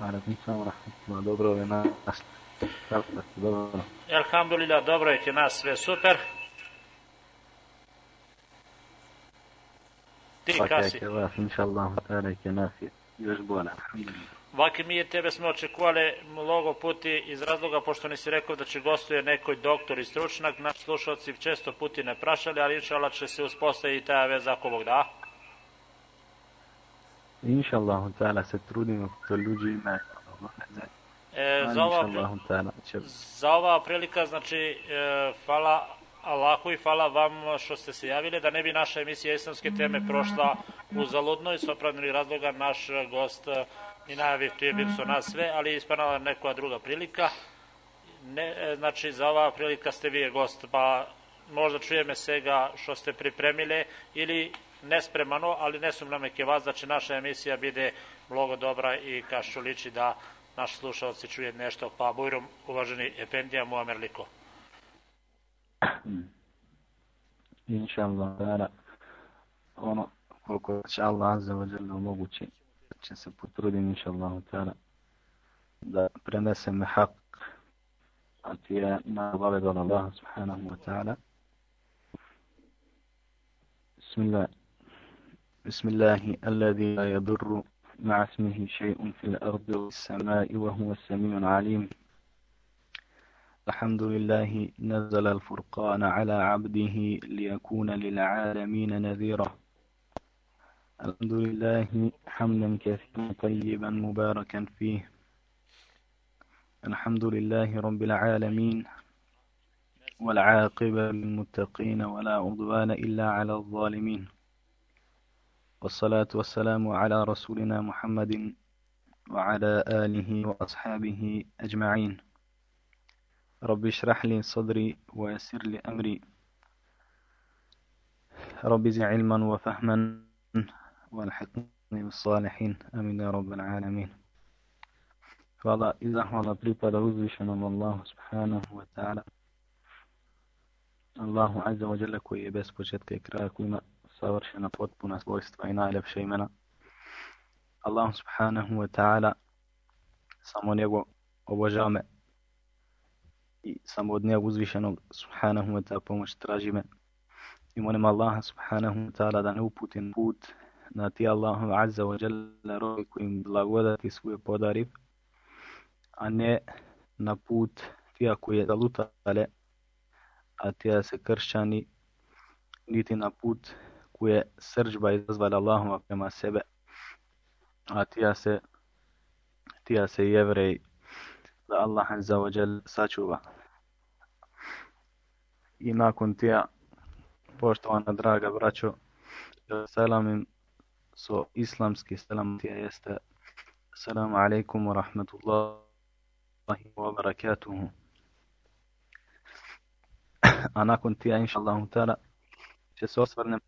Alaikum salam rahmatullah, dobro je nas. Dobro? Alhamdulillah, dobro je ti nas, sve super. Ti kasi? Vas, inša Allah, ta'ala ke nas je još bolje, alhamdulillah. Vaki mi je tebe smo očekuvali mnogo puti iz razloga pošto nisi rekao da će gostuje nekoj doktor i stručnjak. Naši slušalci često puti ne prašali, ali inša Allah će se uspostaviti ta veza ako Bog da. Inša ta'ala se trudimo to ljudi ima. E, za, ova, za ova prilika, znači, e, hvala Allahu i hvala vam što ste se javili, da ne bi naša emisija islamske teme prošla u i s opravdanih razloga naš gost i najavi tu je bil su nas sve, ali je ispanala neka druga prilika. Ne, e, znači, za ova prilika ste vi gost, pa možda čujeme svega što ste pripremile ili nespremano, ali ne sumnjam neke vas da će naša emisija bide mnogo dobra i kašću liči da naši slušalci čuje nešto, pa bujrom uvaženi Efendija Muamer Liko. Inša Allah, ta'ala, ono, koliko će Allah azza wa jalla omogući, će se potrudim, inša Allah, ta'ala, da prenesem hak, a ti je na obave do Allah, subhanahu wa ta'ala. Bismillah. بسم الله الذي لا يضر مع اسمه شيء في الأرض والسماء وهو السميع العليم. الحمد لله نزل الفرقان على عبده ليكون للعالمين نذيرا. الحمد لله حمدا كثيرا طيبا مباركا فيه. الحمد لله رب العالمين والعاقبة للمتقين ولا عدوان إلا على الظالمين. والصلاة والسلام على رسولنا محمد وعلى آله وأصحابه أجمعين. رب اشرح لي صدري ويسر لي أمري. رب زي علما وفهما والحقني بالصالحين. أمين يا رب العالمين. Hvala i zahvala pripada uzvišenom Allahu subhanahu wa ta'ala. Allahu azza wa jalla koji je bez savršena potpuna svojstva i najljepše imena. Allah subhanahu wa ta'ala samo njego obožame i samo od njega uzvišenog subhanahu wa ta'ala pomoć tražime i molim Allaha subhanahu wa ta'ala da ne uputim put na ti Allahu azza wa jalla rovi kojim blagodati svoje podari a ne na put tija koje zalutale a tija se kršćani niti na put koje srđba izazvala Allahuma prema sebe, a tija se, tija se jevrej da Allah za ođel sačuva. I nakon tija, poštovana draga braćo, selamim so islamski selam tija jeste Assalamu alaikum wa rahmatullahi wa barakatuhu. A nakon tija, inša Allahu ta'ala, će se osvrnem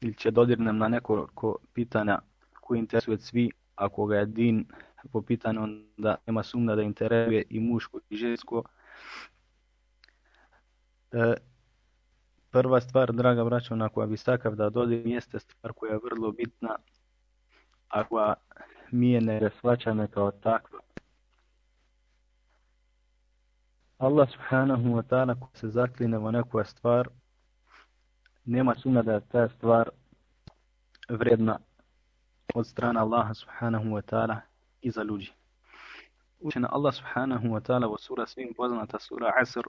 ili će dodirnem na nekoliko pitanja koji interesuje svi, ako ga je din po pitanju, onda nema sumna da interesuje i muško i žensko. E, prva stvar, draga braća, na koja bi stakav da dodim, jeste stvar koja je vrlo bitna, a koja mi je ne kao takva. Allah subhanahu wa ta'ala ko se zakline u neku stvar, nema sumnja da je ta stvar vredna od strana Allaha subhanahu wa ta'ala i za ljudi. Učena Allah subhanahu wa ta'ala u sura svim poznata sura Asr,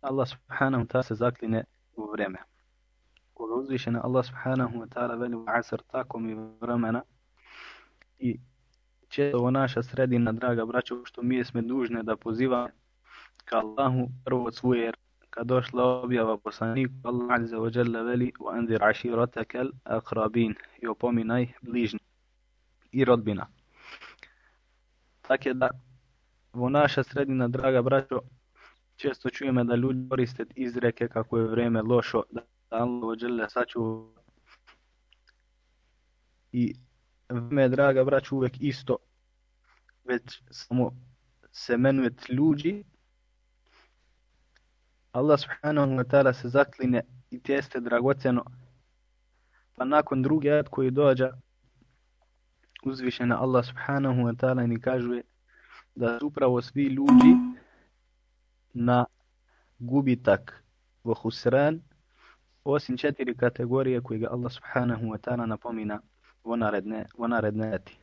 Allah subhanahu wa ta'ala se zakline u vreme. Koga uzvišena Allah subhanahu wa ta'ala veli u Asr tako mi vremena i često naša sredina, draga braćo, što mi jesme dužne da poziva ka Allahu prvo od svoje kad došla objava poslaniku Allah azza wa jalla veli wa anzir ashirataka al-aqrabin i opominaj bližnji i rodbina. Tako da u naša sredina, draga braćo, često čujeme da ljudi koriste izreke kako je vreme lošo, da Allah wa jalla saču i vreme, draga braćo, uvek isto, već samo se menuje ljudi Allah subhanahu wa ta'ala se zakline i teste dragoceno, pa nakon drugi ajat koji dođa, uzvišena Allah subhanahu wa ta'ala ni kaže da su upravo svi ljudi na gubitak vo husran osim četiri kategorije koje ga Allah subhanahu wa ta'ala napomina vo naredne, vo naredne eti.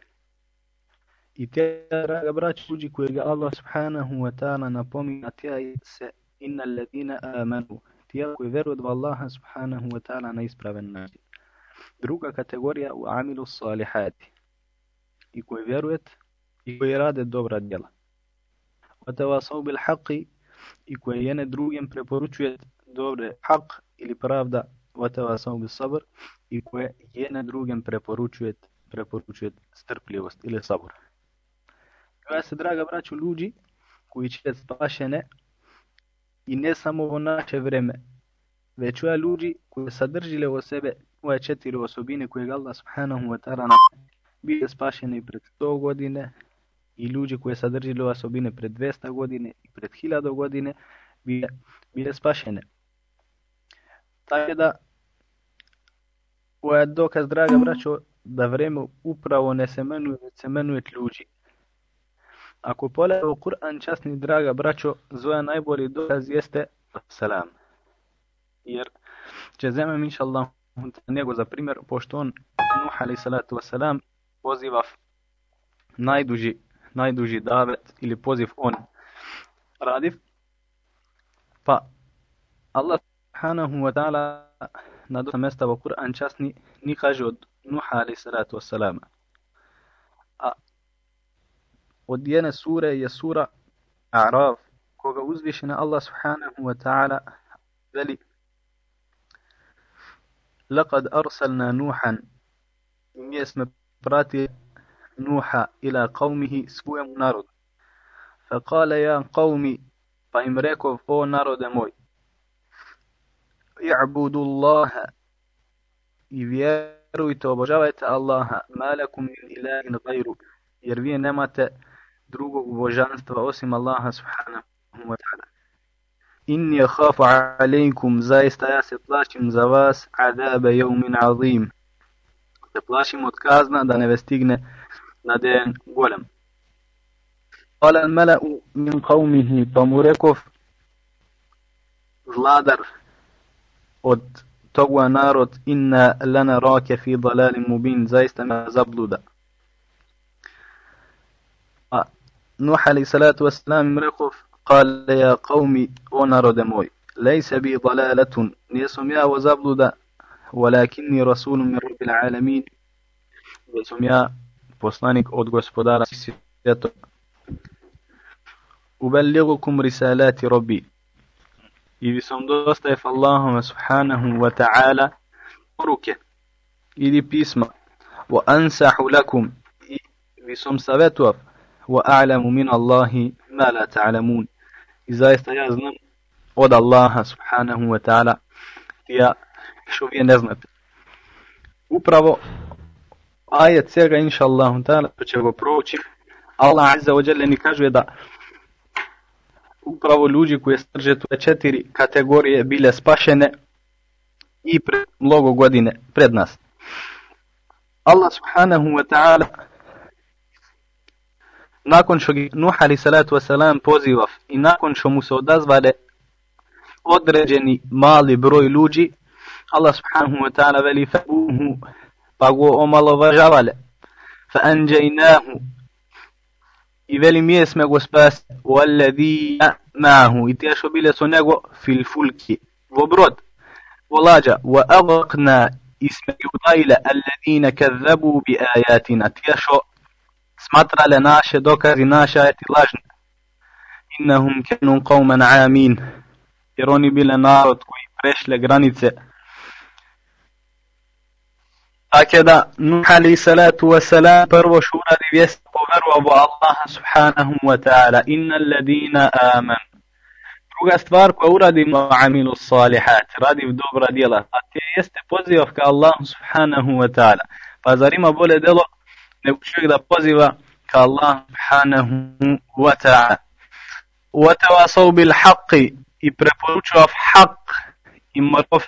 I te, draga braći, ljudi koje ga Allah subhanahu wa ta'ala napomina, tija se inna alladina amanu, tijela koji vjeruju od Allaha subhanahu wa ta'ala na ispraven način. Druga kategorija u amilu salihati i koji vjerujete i koji rade dobra djela. Vatavasau bil haqi i koji jene drugim preporučuje dobre haq ili pravda vatavasau bil sabr i koje jene drugim preporučuje preporučuje strpljivost ili sabor. Kada se, draga braću, ljudi koji će spašene i ne samo u naše vreme, već ova ljudi koji sadržile u sebe ove četiri osobine koje Allah subhanahu wa ta'ala bile spašeni pred 100 godine i ljudi koji sadržile ove osobine pred 200 godine i pred 1000 godine bile, bile spašene. Tako da ovo je dokaz, draga braćo, da vreme upravo ne se već semenuje ljudi. Ako pogledamo Kur'an časni, draga braćo, zvoja najbolji dokaz jeste salam. Jer će zemem, inša Allah, njego za primjer, pošto on, Nuh ali salatu wasalam, poziva najduži, najduži davet ili poziv on radiv. Pa Allah subhanahu wa ta'ala na dosta mesta u Kur'an časni ni kaže od Nuh ali salatu wasalama وديانا سورة يا سورة أعراف. كوغا أوزبشنا الله سبحانه وتعالى ذلك لقد أرسلنا نوحا من اسم براتي نوحا إلى قومه سبوة منارد فقال يا قومي فإمريكو فو نارد موي. اعبدوا الله يبيارو يتوبجاوة الله ما لكم من إله غيره. يروي نمت drugog božanstva osim Allaha subhanahu wa ta'ala. Inni khafu alaikum, zaista ja se plašim za vas, adabe jevmin azim. Se plašim od kazna da ne vestigne na den golem. Kala mala'u min qavmihi, pa mu vladar od toga narod, inna lana rake fi dalalim mubin, zaista me zabluda. Nuh alaih salatu wasalam im rekao, kale ja qavmi, o narode moj, lejse bi dalalatun, nijesam ja o zabluda, walakinni rasulun min rabbil alamin, jesam ja poslanik od gospodara svijeta. Uballigukum risalati rabbi. I vi sam dostaje Allahuma subhanahu wa ta'ala poruke ili pisma. Wa ansahu lakum. I vi sam wa a'lamu min Allahi ma la ta'lamun. I zaista ja znam od Allaha subhanahu wa ta'ala ja što vi ne znate. upravo ajet svega inša Allah to će go proći Allah Azza wa Jalla ni kaže da upravo ljudi koji strže tu četiri kategorije bile spašene i pre mnogo godine pred nas Allah subhanahu wa ta'ala nakon što Nuh ali salatu wasalam poziva i nakon što mu se odazvale određeni mali broj ljudi, Allah subhanahu wa ta'ala veli fabuhu pa go omalovažavale. Fa anđajnahu i veli mi sme go spas walladija ma'ahu i tešo bile su nego fil fulki vo brod vo lađa. Wa agakna isme udajle alladine kazzabu bi ajatina tešo smatrale naše dokazi, naše ajeti lažne. Innahum kenu qawman amin. Jer oni bile narod koji prešle granice. Tako da, Nuh ali salatu wasalam prvo što uradi vijest poveru Allaha subhanahu wa ta'ala. Inna alladina aman. Druga stvar koja uradimo amilu salihat, radi v dobra djela, a te jeste pozivka Allahu subhanahu wa ta'ala. Pa zar ima bolje delo nego čovjek da poziva ka Allah subhanahu wa ta'ala. Wa tawasau bil haqqi i preporučuo haq i marov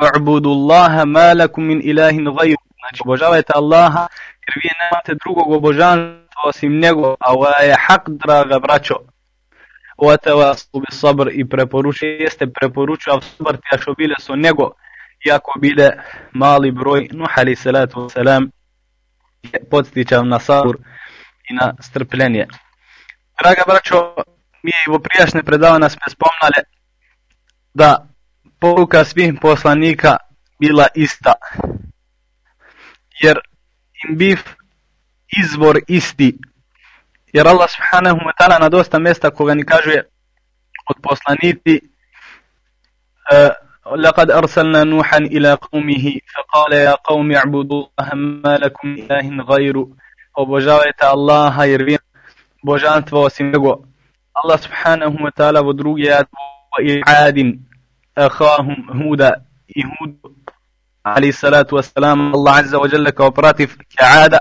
u'budu Allaha ma lakum min ilahin ghayr. Znači obožavajte Allaha jer vi nemate drugog obožanstva osim njego, a ovo je haq draga braćo. Wa te bis sabr i preporučuje, jeste preporučuje sabr ti što bile su njego, iako bile mali broj, nuh ali salatu wasalam, podstičav na sabur i na strpljenje. Draga braćo, mi je i u prijašnje predavanja sme spomnali da poruka svih poslanika bila ista. Jer im biv izvor isti. Jer Allah subhanahu wa ta'ala na dosta mjesta koga ni kaže od poslaniti e, لقد أرسلنا نوحا إلى قومه فقال يا قوم اعبدوا الله ما لكم إله غيره. وبجاوت الله هيرين بجانت واسمجو الله سبحانه وتعالى بدروج ياد وإعاد أخاهم هودا. يهود عليه الصلاة والسلام. الله عز وجل كوبراتي كعادة.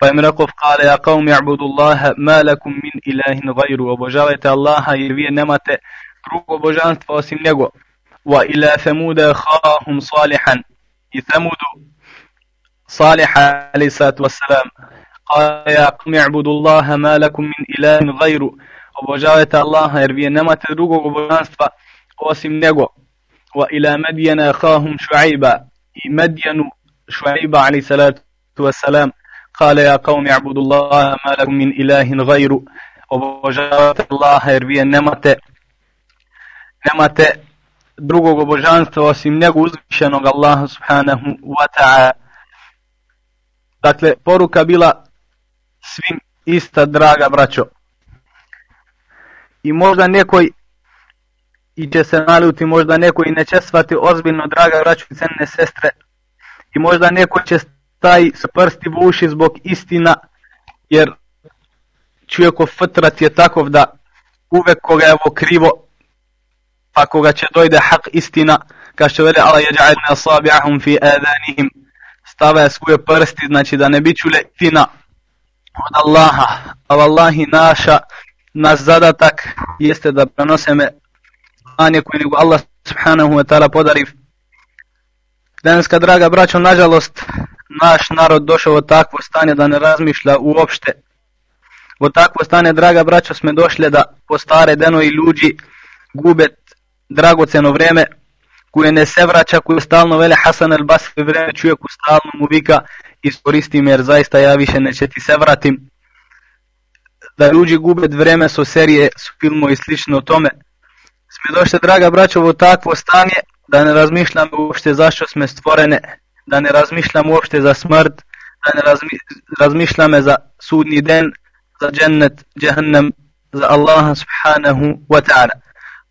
فامرقف قال يا قوم اعبدوا الله ما لكم من إله غيره. وبجاوت الله هيرين نمت. دروج وبجانت واسمجو وإلى ثمود خاهم صالحا. إيه ثمود؟ صالح عليه الصلاة والسلام. قال يا قم اعبدوا الله ما لكم من إله غيره. وبجاوت الله يربي. نما تدرقوا وبجانستفا وسم نقو وإلى مدين خاهم شعيبا. مدين شعيبا عليه الصلاة والسلام. قال يا قوم اعبدوا الله ما لكم من إله غيره. وبجاوت الله يربي. نما تدرقوا drugog obožanstva osim njega uzvišenog Allaha subhanahu wa ta'ala. Dakle poruka bila svim ista draga braćo. I možda nekoj i će se naljuti, možda neko i neće svati ozbiljno, draga braćo i cenne sestre, i možda neko će taj s prsti u uši zbog istina, jer čovjekov fitrat je takov da uvek koga je ovo krivo, pa koga će dojde hak istina, kao što veli Allah je ja'alna sabi'ahum fi adanihim, stave svoje prsti, znači da ne bi čule istina od Allaha, a vallahi naša, naš zadatak jeste da prenoseme znanje koje nego Allah subhanahu wa ta'ala podari. Daneska draga braćo, nažalost, naš narod došao u takvo stanje da ne razmišlja uopšte. U takvo stanje, draga braćo, sme došli da po stare deno i ljudi gube dragoceno vreme koje ne se vraća, koje stalno vele Hasan el Basri vreme čuje ku stalno mu vika iskoristi jer zaista ja više neće ti se vratim da ljudi gube vreme su serije, su filmo i slično o tome. Sme došli, draga braćo, u takvo stanje da ne razmišljam uopšte zašto sme stvorene, da ne razmišljam uopšte za smrt, da ne razmi, razmišljam za sudni den, za džennet, džehennem, za Allaha subhanahu wa ta'ala.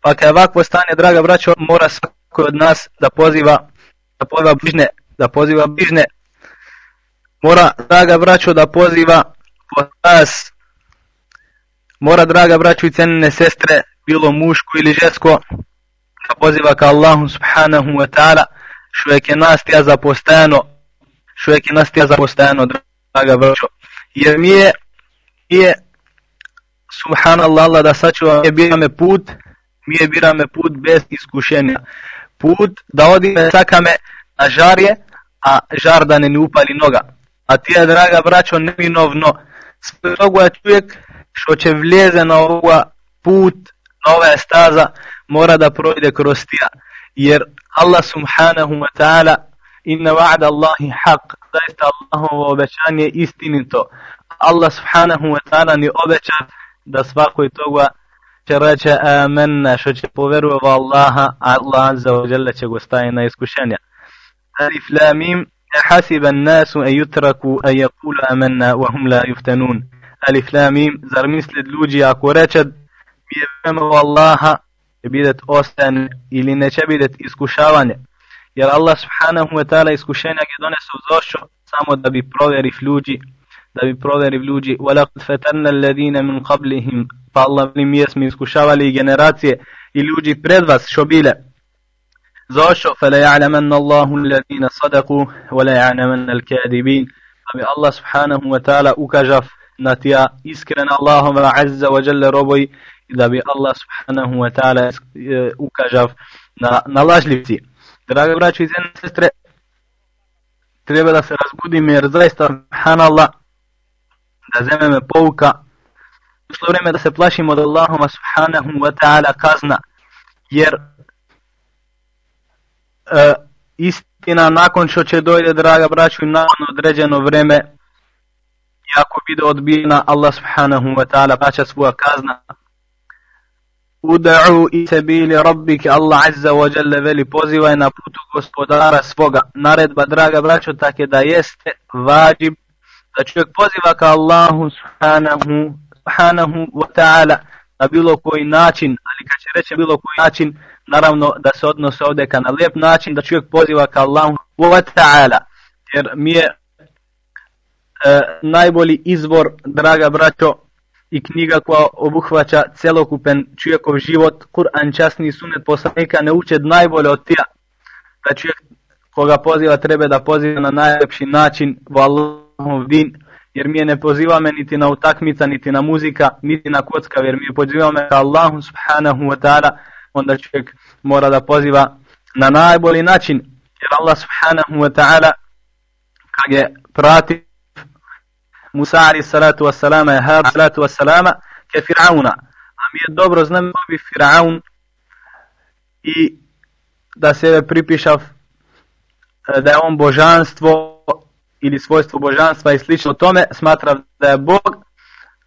Pa kada ovakvo stanje, draga braćo, mora svako od nas da poziva, da poziva bližne, da poziva bližne, mora, draga braćo, da poziva po nas, mora draga braćo i cenine sestre, bilo muško ili žensko, da poziva ka Allahu subhanahu wa ta'ala, što je nastija za postajano, što je nastija za postajano, draga braćo. Jer mi je, mi je, subhanallah, Allah da sačuva, je bira me put, mi je bira me put bez iskušenja. Put da odi me sakame na žarje, a žar da ne upali noga. A ti je, draga braćo, neminovno, sve toga je čovjek što će vlijeze na ovoga put, na ova staza, mora da projde kroz tija. Jer Allah subhanahu wa ta'ala inna wa'da Allahi haq, zaista Allahovo obećanje istinito. Allah subhanahu wa ta'ala ni obeća da svako toga چرچە ئامن ناشەچ بۆڤەرەوە واللهە ئاڵان زەوەجل لە چێگوستای الف ئەریفلامیم حسب الناس أن يتركوا أن يقولوا آمنا وهم لا يفتنون ألف لاميم زرميس لدلوجي أكوراتشد بيبما والله بدت أوستان إلينا شبدت إسكوشاوان ير الله سبحانه وتعالى إسكوشانا قدون سوزوشو سامو دا بي بروفيري فلوجي دا بي بروفيري فلوجي ولقد فتنا الذين من قبلهم pa Allah mi jesmo iskušavali generacije i ljudi pred vas što bile. Zašto? Fele ja'lamanna Allahu alladhina sadaku wa la ya'lamanna al-kadibin. Ali pa Allah subhanahu wa ta'ala ukažav na tija iskren Allahom azza wa jalla roboj da bi Allah subhanahu wa ta'ala e, ukažav na, na lažljivci. Draga braći i zene sestre, treba da se razbudim jer zaista subhanallah da zememe pouka došlo vreme da se plašimo od Allahuma subhanahu wa ta'ala kazna jer e, istina nakon što će dojde draga braću na određeno vreme jako bude odbijena Allah subhanahu wa ta'ala plaća svoja kazna Uda'u i sebili rabbike Allah azza wa jalla veli pozivaj na putu gospodara svoga. Naredba, draga braćo, tako da jeste vađib da čovjek poziva ka Allahu subhanahu, subhanahu wa ta'ala na bilo koji način, ali kad će reći bilo koji način, naravno da se odnose ovdje ka na lijep način, da čovjek poziva ka Allahu wa ta'ala. Jer mi je e, najbolji izvor, draga braćo, i knjiga koja obuhvaća celokupen čovjekov život, Kur'an, časni sunet poslanika, ne uče najbolje od tija da čovjek koga poziva treba da poziva na najlepši način u Allahov din, jer mi je ne poziva me niti na utakmica, niti na muzika, niti na kocka, jer mi je poziva me ka Allahu subhanahu wa ta'ala, onda čovjek mora da poziva na najbolji način, jer Allah subhanahu wa ta'ala kag je prati Musa ali salatu wassalama je Hab salatu wassalama ke Firauna. A mi je dobro znam bi Firaun i da se pripišav e, da je on božanstvo ili svojstvo božanstva i slično tome, smatra da je Bog,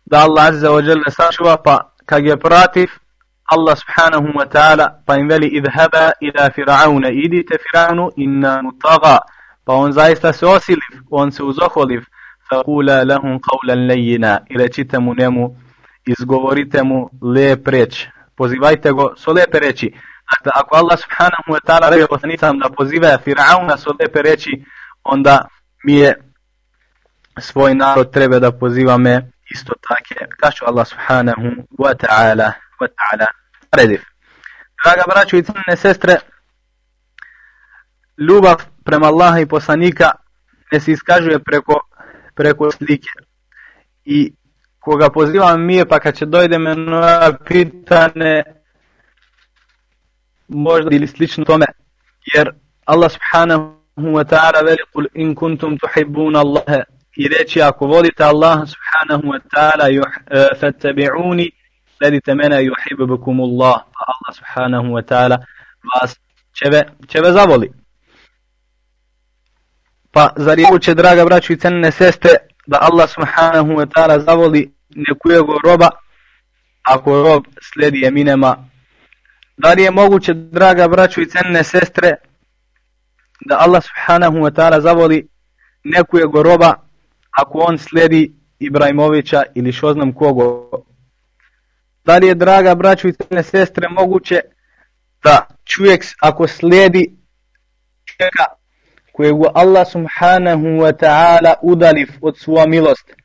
da Allah azza wa jalla sačuva, pa kag je protiv, Allah subhanahu wa ta'ala, pa im veli idhaba ila Firauna, idite Firaunu inna mutaga, pa on zaista se osiliv, on se uzoholiv, فقولا لهم قولا لينا i recite mu njemu izgovorite mu lep reč pozivajte go so lepe reči dakle ako Allah subhanahu wa ta'ala rekao poslanicam da poziva Firauna so lepe reči onda mi je svoj narod treba da poziva me isto tako kažu Allah subhanahu wa ta'ala wa ta'ala rediv draga braćo i crne sestre ljubav prema Allaha i poslanika ne se iskažuje preko preko slike. I koga pozivam mi je, pa kad će dojde me nova pitane, možda ili slično tome, jer Allah subhanahu wa ta'ala velikul in kuntum tuhibbun Allahe i reći ako volite Allah subhanahu wa ta'ala uh, fattabi'uni sledite mene yuhibbukum Allah Allah subhanahu wa ta'ala vas će ve, zavoli. Pa zar je uče, draga braću i cenne sestre, da Allah subhanahu wa ta'ala zavoli nekujego roba, ako rob sledi eminema. Da li je moguće, draga braću i cenne sestre, da Allah subhanahu wa ta'ala zavoli nekujego roba, ako on sledi Ibrahimovića ili što znam kogo. Da li je, draga braću i cenine sestre, moguće da čovjek ako sledi čovjeka kojeg Allah subhanahu wa ta'ala udaliv od svoja milost,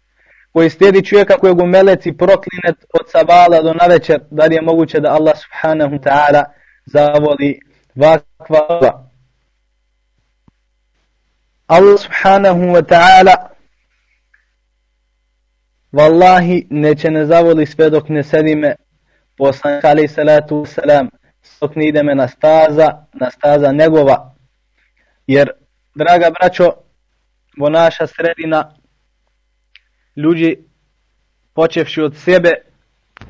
koji sledi čovjeka kojeg u meleci proklinet od sabala do navečer, da li je moguće da Allah subhanahu wa ta'ala zavoli vakva. Allah subhanahu wa ta'ala Wallahi neće ne zavoli sve dok ne sedime poslanik alaih salatu wasalam dok ne ideme na staza, na staza njegova jer draga braćo, vo naša sredina, ljudi počevši od sebe,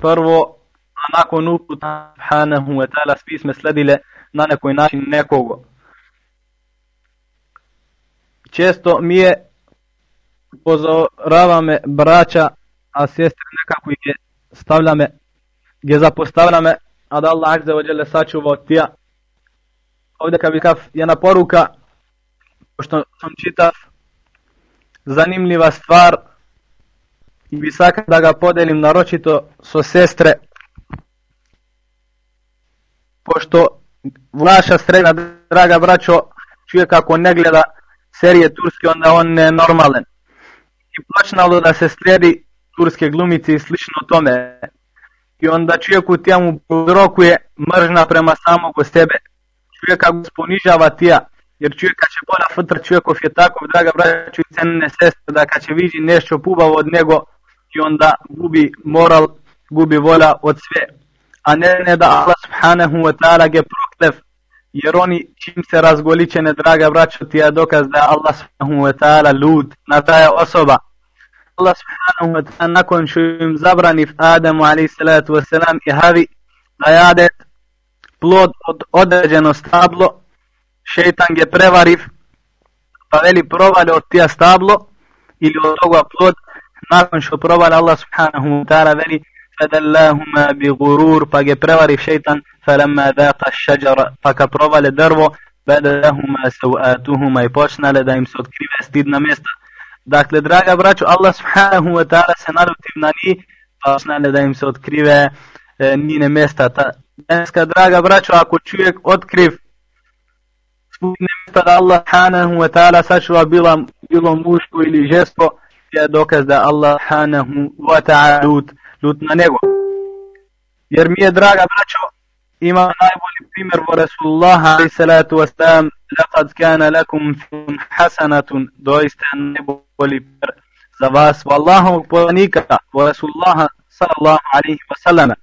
prvo, a nakon uputa, subhanahu wa ta'ala, svi smo sledile na nekoj način nekogo. Често ми е позораваме брача а сестри некако ги ставляме, ги запоставляме, а да Аллах Акзе Оджеле сачува од тия. Овде ка викав една порука, што сум читав, занимлива ствар, и би сакал да га поделим нарочито со сестре, пошто ваша среда, драга брачо, човек ако не гледа serije turske onda on ne normalen i počnalo da se slijedi turske glumice i slično tome. I onda čuje ku tija mu podrokuje mržna prema samog sebe. Čuje kako sponižava tija jer čovjeka će bolja futra čovjekov je tako, draga braću i cenene sestre, da kad će vidi nešto pubavo od njego i onda gubi moral, gubi volja od sve. A ne, ne da Allah subhanahu wa ta'ala ge proklev jer oni čim se razgoličene, draga braćo, ti je dokaz da je Allah subhanahu wa ta'ala lud na ta osoba. Allah subhanahu wa ta'ala nakon što im zabrani Adamu alaih salatu wa salam i Havi da jade plod od određeno stablo, šeitan je prevariv, pa veli provali od tija stablo ili od toga plod, nakon što provali Allah subhanahu wa ta'ala veli فدلاهما بغرور فجا prevari šeitan فلما ذاق الشجر فكا provale drvo bada lahuma سوآتهما i počnale da im se otkrive stidna mjesta dakle draga braćo Allah subhanahu wa ta'ala se naruti na njih pa počnale da im se otkrive e, njine mjesta ta dneska draga braćo ako čovjek otkriv stidne mjesta da Allah subhanahu wa ta'ala sačuva bilo, bilo muško ili žensko je dokaz da Allah subhanahu wa ta'ala ljut na nego. Jer mi je draga braćo, ima najbolji primjer vo Rasulullah alaih salatu wasalam, لقد كان لكم حسنة doista najbolji za vas, vo Allahovog poslanika, vo Rasulullah sallallahu alaihi wasallam.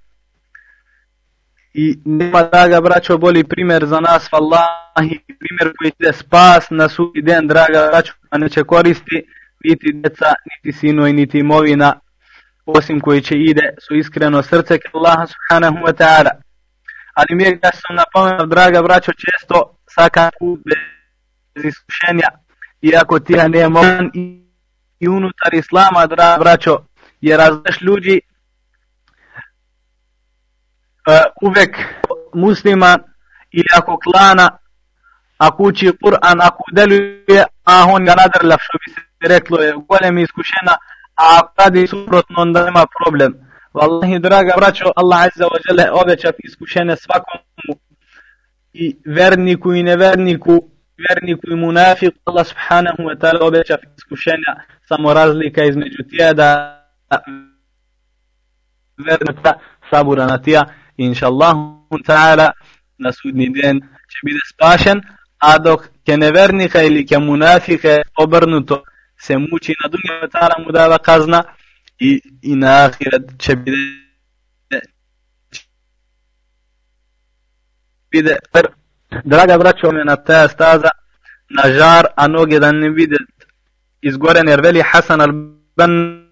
I nema draga braćo boli primjer za nas, vallahi, primjer koji će spas na sudi den, draga braćo, a neće koristi niti deca, niti sinoj, niti imovina, osim koji će ide su iskreno srce ke Allah subhanahu wa ta'ala. Ali mi je da sam napomenuo, draga braćo, često sakan put bez iskušenja, iako ti ja nije mogan i, i unutar Islama, draga braćo, jer razliš ljudi uh, uvek musliman ili ako klana, ako uči Kur'an, ako deluje, a on ga nadrljav, što bi se reklo, je golem iskušena, a radi suprotno onda nema problem. Wallahi, draga braćo, Allah Azza wa Jalla obeća iskušenje svakomu i verniku i neverniku, verniku i munafiku, Allah subhanahu wa ta'ala obeća iskušenja, samo razlika između tija da vernika sabura na tija, inša Allah ta'ala na sudni den će biti spašen, a dok ke nevernika ili ke munafike obrnuto se muči na dunja ta'ala mu dava kazna i, i na ahiret će bide bide draga braćo me na ta staza na žar a noge da ne vide izgoren jer veli Hasan al-Banna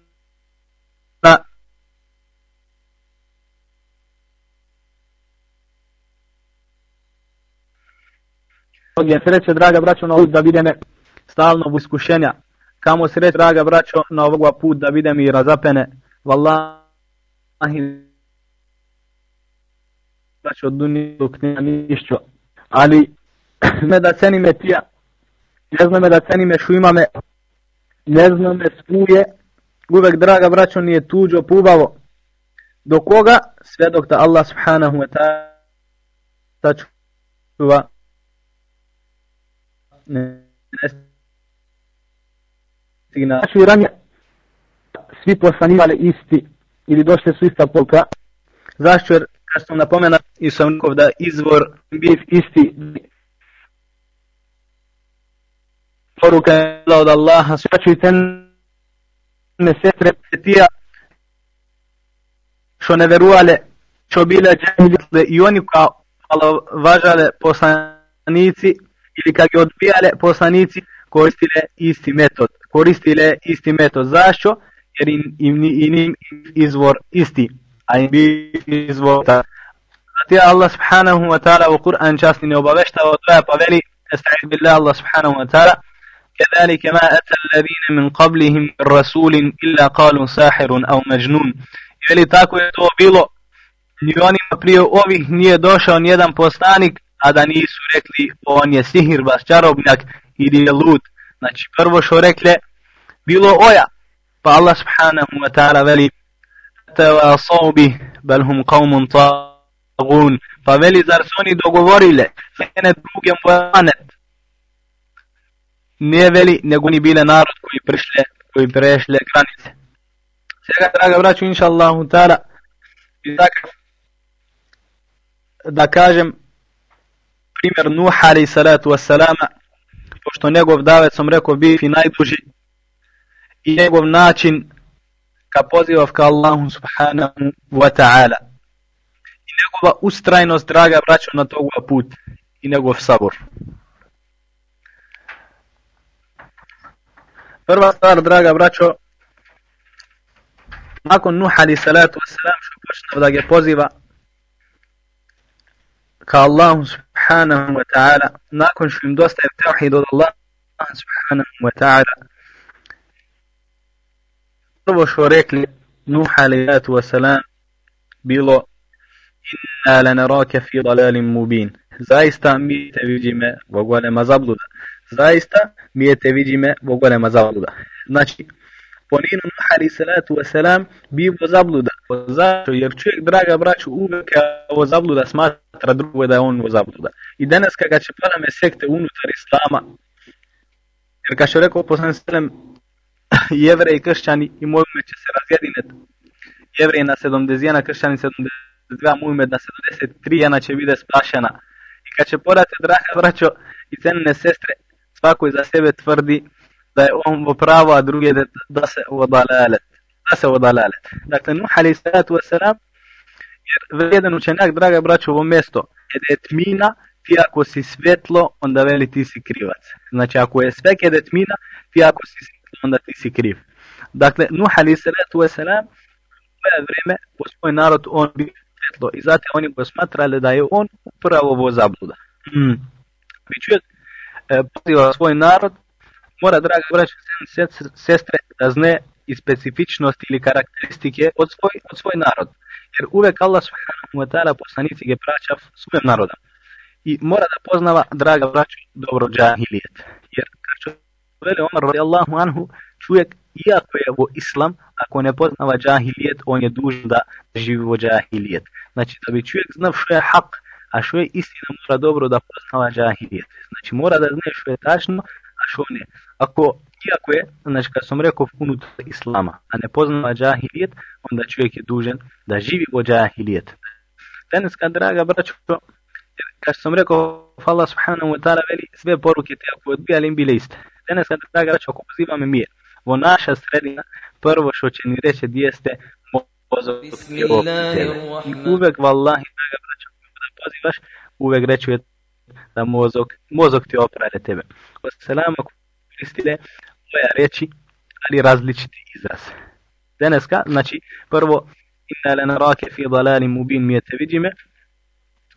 Mnogi sreće, draga braćo, na da videne stalno u iskušenja kamo sreć, draga braćo, na ovoga put da vidim i razapene. Wallahi, braćo, dunije dok nema nišću. Ali, me da ceni me tija, ne znam me da ceni me šuima ne znam me skuje, uvek, draga braćo, nije tuđo pubavo. Do koga? Sve dok da Allah subhanahu wa ta'ala sačuva ne, ne signa. Znači ranije svi poslanivali isti ili došli su ista polka. Zašto? Jer kad sam napomena i sam rekao da izvor bio isti poruka je od Allaha svačujte ne sestre tija što ne veruale što bile džahilite i oni kao važale poslanici ili kad je odbijale poslanici koristile isti metod koristile isti metod. Zašto? Jer im, im, im, im izvor isti. A im bi izvor ta. Zati Allah subhanahu wa ta'ala u Kur'an časni ne obavešta o toja pa veli استعيذ بالله الله سبحانه وتعالى كذلك ما أتى الذين من قبلهم رسول إلا قالوا ساحر أو مجنون Veli tako je to bilo, ni onima prije ovih nije došao nijedan poslanik, a da nisu rekli on je sihirbas, čarobnjak ili je lud. Znači prvo što rekle bilo oja. Pa Allah subhanahu wa ta'ala veli teva sobi bel hum qavmun tagun. Pa veli zar su oni dogovorile za jedne druge Ne Nije veli nego oni bile narod koji prišle, koji prešle granice. Svega draga braću inša Allahu ta'ala da kažem primjer Nuh alaih salatu wassalama pošto njegov davet sam rekao bifi najduži i njegov način ka pozivav ka Allahu subhanahu wa ta'ala i njegova ustrajnost draga braćo na toga put i njegov sabor. Prva stvar, draga braćo, nakon Nuh ali salatu wasalam što počne da ga poziva ka Allahu subhanahu wa ta'ala nakon što im dostaje tevhid od Allah subhanahu wa ta'ala prvo što rekli Nuh ali salatu wasalam bilo inna lanaraka fi dalalin mubin zaista mi te vidime u golema zabluda zaista mi te vidime u golema zabluda znači poninu Nuh ali salatu wasalam bio zabluda zašto? Jer čovjek draga braću uvek ovo zabluda smatra drugo da je on zabluda. I danas kada će parame sekte unutar islama jer kao što je rekao poslan selem jevrej i kršćani i mojme će se razjediniti. Jevre na 70 kršćani 72 mujme na 73 jedna će bude spašena. I kad će porati draga braćo i cenine sestre svako za sebe tvrdi da je on u pravo, a drugi da, da se ovo dalalet. Da se u dalalet. Dakle, Nuh alaih sallatu wasalam, jer jedan učenjak, draga braća, ovo mjesto, je tmina, ti ako si svetlo, onda veli ti si krivac. Znači, ako je sve kede tmina, ti ako si svetlo, onda ti si kriv. Dakle, Nuh alaih sallatu wasalam, u je vreme, po svoj narod, on bi svetlo. I zato oni posmatrali da je on upravo ovo zabluda. Hmm. Vi čujete, e, poziva svoj narod, mora, draga braća sestre, da zne i specifičnosti ili karakteristike od svoj, od svoj narod. Jer uvek Allah subhanahu wa ta'ala poslanici ga praća svojim narodom. I mora da poznava, draga braću, dobro džahilijet. Jer kad ću veli Omar radijallahu anhu, čovjek, iako je ovo islam, ako ne poznava džahilijet, on je dužan da živi u džahilijet. Znači, da bi čovjek znao što je hak, a što je istina, mora dobro da poznava džahilijet. Znači, mora da zna što je tačno, a što ne. Ako, iako je, znači kad sam rekao unutar islama, a ne poznava džahilijet, onda čovjek je dužen da živi o džahilijet. Danas, kad draga braćo, kad sam rekao, Allah subhanahu wa ta'ala veli, sve poruke te ako odbijali im bile iste. Danas, kad draga braćo, ako pozivame mir, vo naša sredina, prvo što će mi reći jeste mozog ti I uvek, vallahi, draga braćo, da pozivaš, uvek reću da mozog, mozog ti oprade tebe. Wassalamu koristile moja reći, ali različiti izraz. Deneska, znači, prvo, inna le narake fi dalali mubin mi te vidime,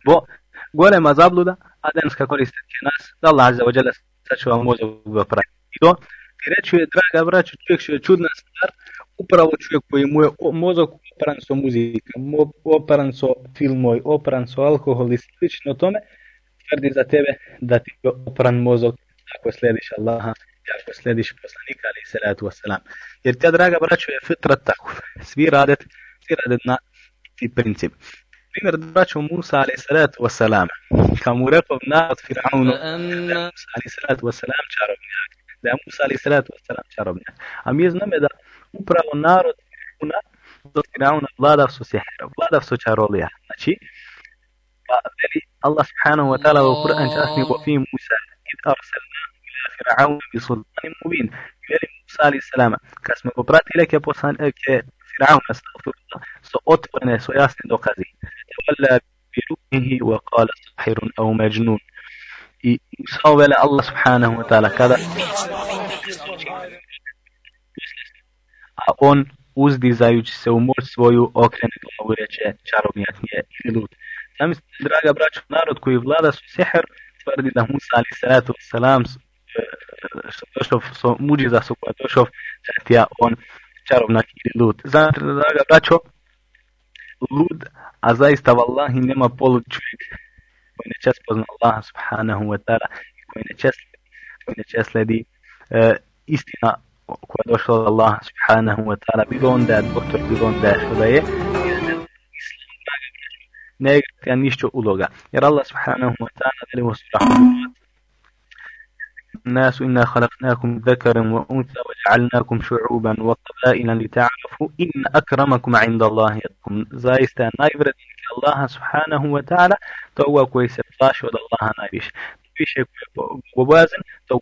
bo golema zabluda, a deneska koriste nas, da Allah za ođele sačuva mozog ga pravi. I to, ti reći je, draga braću, čovjek što je čudna stvar, upravo čovjek koji mu je mozog operan so muzika, operan so filmoj, operan so alkohol i slično tome, tvrdi za tebe da ti je opran mozog ako slediš Allaha بیار فصل دیش پسلانی کالی سلات و سلام یر تیاد راگ برا چوی فطرت تاکو سوی رادت سوی رادت نا فی پرنسیب بین رد برا چو موسا علی سلات و سلام کامو رفو بناد فرعون موسا علی سلات و سلام چارو بنا ده موسا علی سلات و سلام چارو بنا امیز نمی فرعون. بلاد افسو سحر. بلاد افسو چارو لیا نچی سبحانه وتعالى والقرآن شاسني وفي موسى إذ أرسلناه Fir'aun bi sultanin mubin. Veli Musa ali salama. Kad smo popratili ke poslanike Fir'aun astaghfirullah, su otvorene su jasne dokazi. Walla bi ruhihi wa qala sahirun aw majnun. I Musa vela Allah subhanahu wa ta'ala kada a on uzdizajući se u moć svoju okrene glavu reče čarobnjak nije ili lud. Zamislite, draga braćo, narod koji vlada su seher, tvrdi da Musa ali salatu salam što so muđiza su koja došao tija on čarovnak ili lud. Znate da draga braćo, lud, a zaista vallahi nema polu čovjek koji neće čest Allaha Allah subhanahu wa ta'ala i koji neće koji neće sledi e, istina koja je došla od Allah subhanahu wa ta'ala bilo on da je doktor, bilo on da je što da je ne igra ništa uloga. Jer Allah subhanahu wa ta'ala veli u surahu الناس إنا خلقناكم ذكرا وأنثى وجعلناكم شعوبا وقبائلا لتعرفوا إن أكرمكم عند الله يدكم زايستا نايفر الله سبحانه وتعالى توا كويس فاش ود الله نايفش بيشي وبازن توا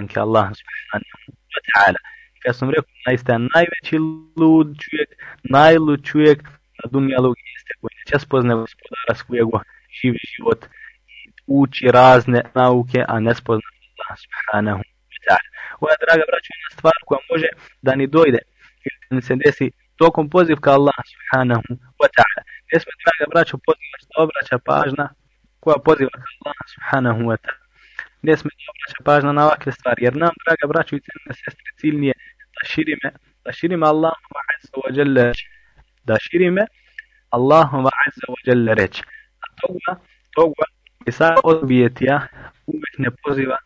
إنك الله سبحانه وتعالى كاسم ريك نايستا نايفر تشلود تشويك نايلو تشويك الدنيا لو جيستكوين تشاسبوزنا وسبودارا سكويغو شيف جيوت uči razne nauke, a ne spoznaje Allah subhanahu wa ta'ala. Ovo je, draga braćo, jedna stvar koja može da ni dojde, ili da se desi tokom pozivka Allah subhanahu wa ta'ala. Gdje smo, draga braću, poziva što obraća pažna koja poziva ka Allah subhanahu wa ta'ala. Gdje smo da obraća pažna na ovakve stvari, jer nam, draga braću i cijene sestre, cilj da širime, da širime Allahu azza wa jalla da širime Allahu azza wa jalla reći. A toga, toga i sad odbijetija uvijek ne poziva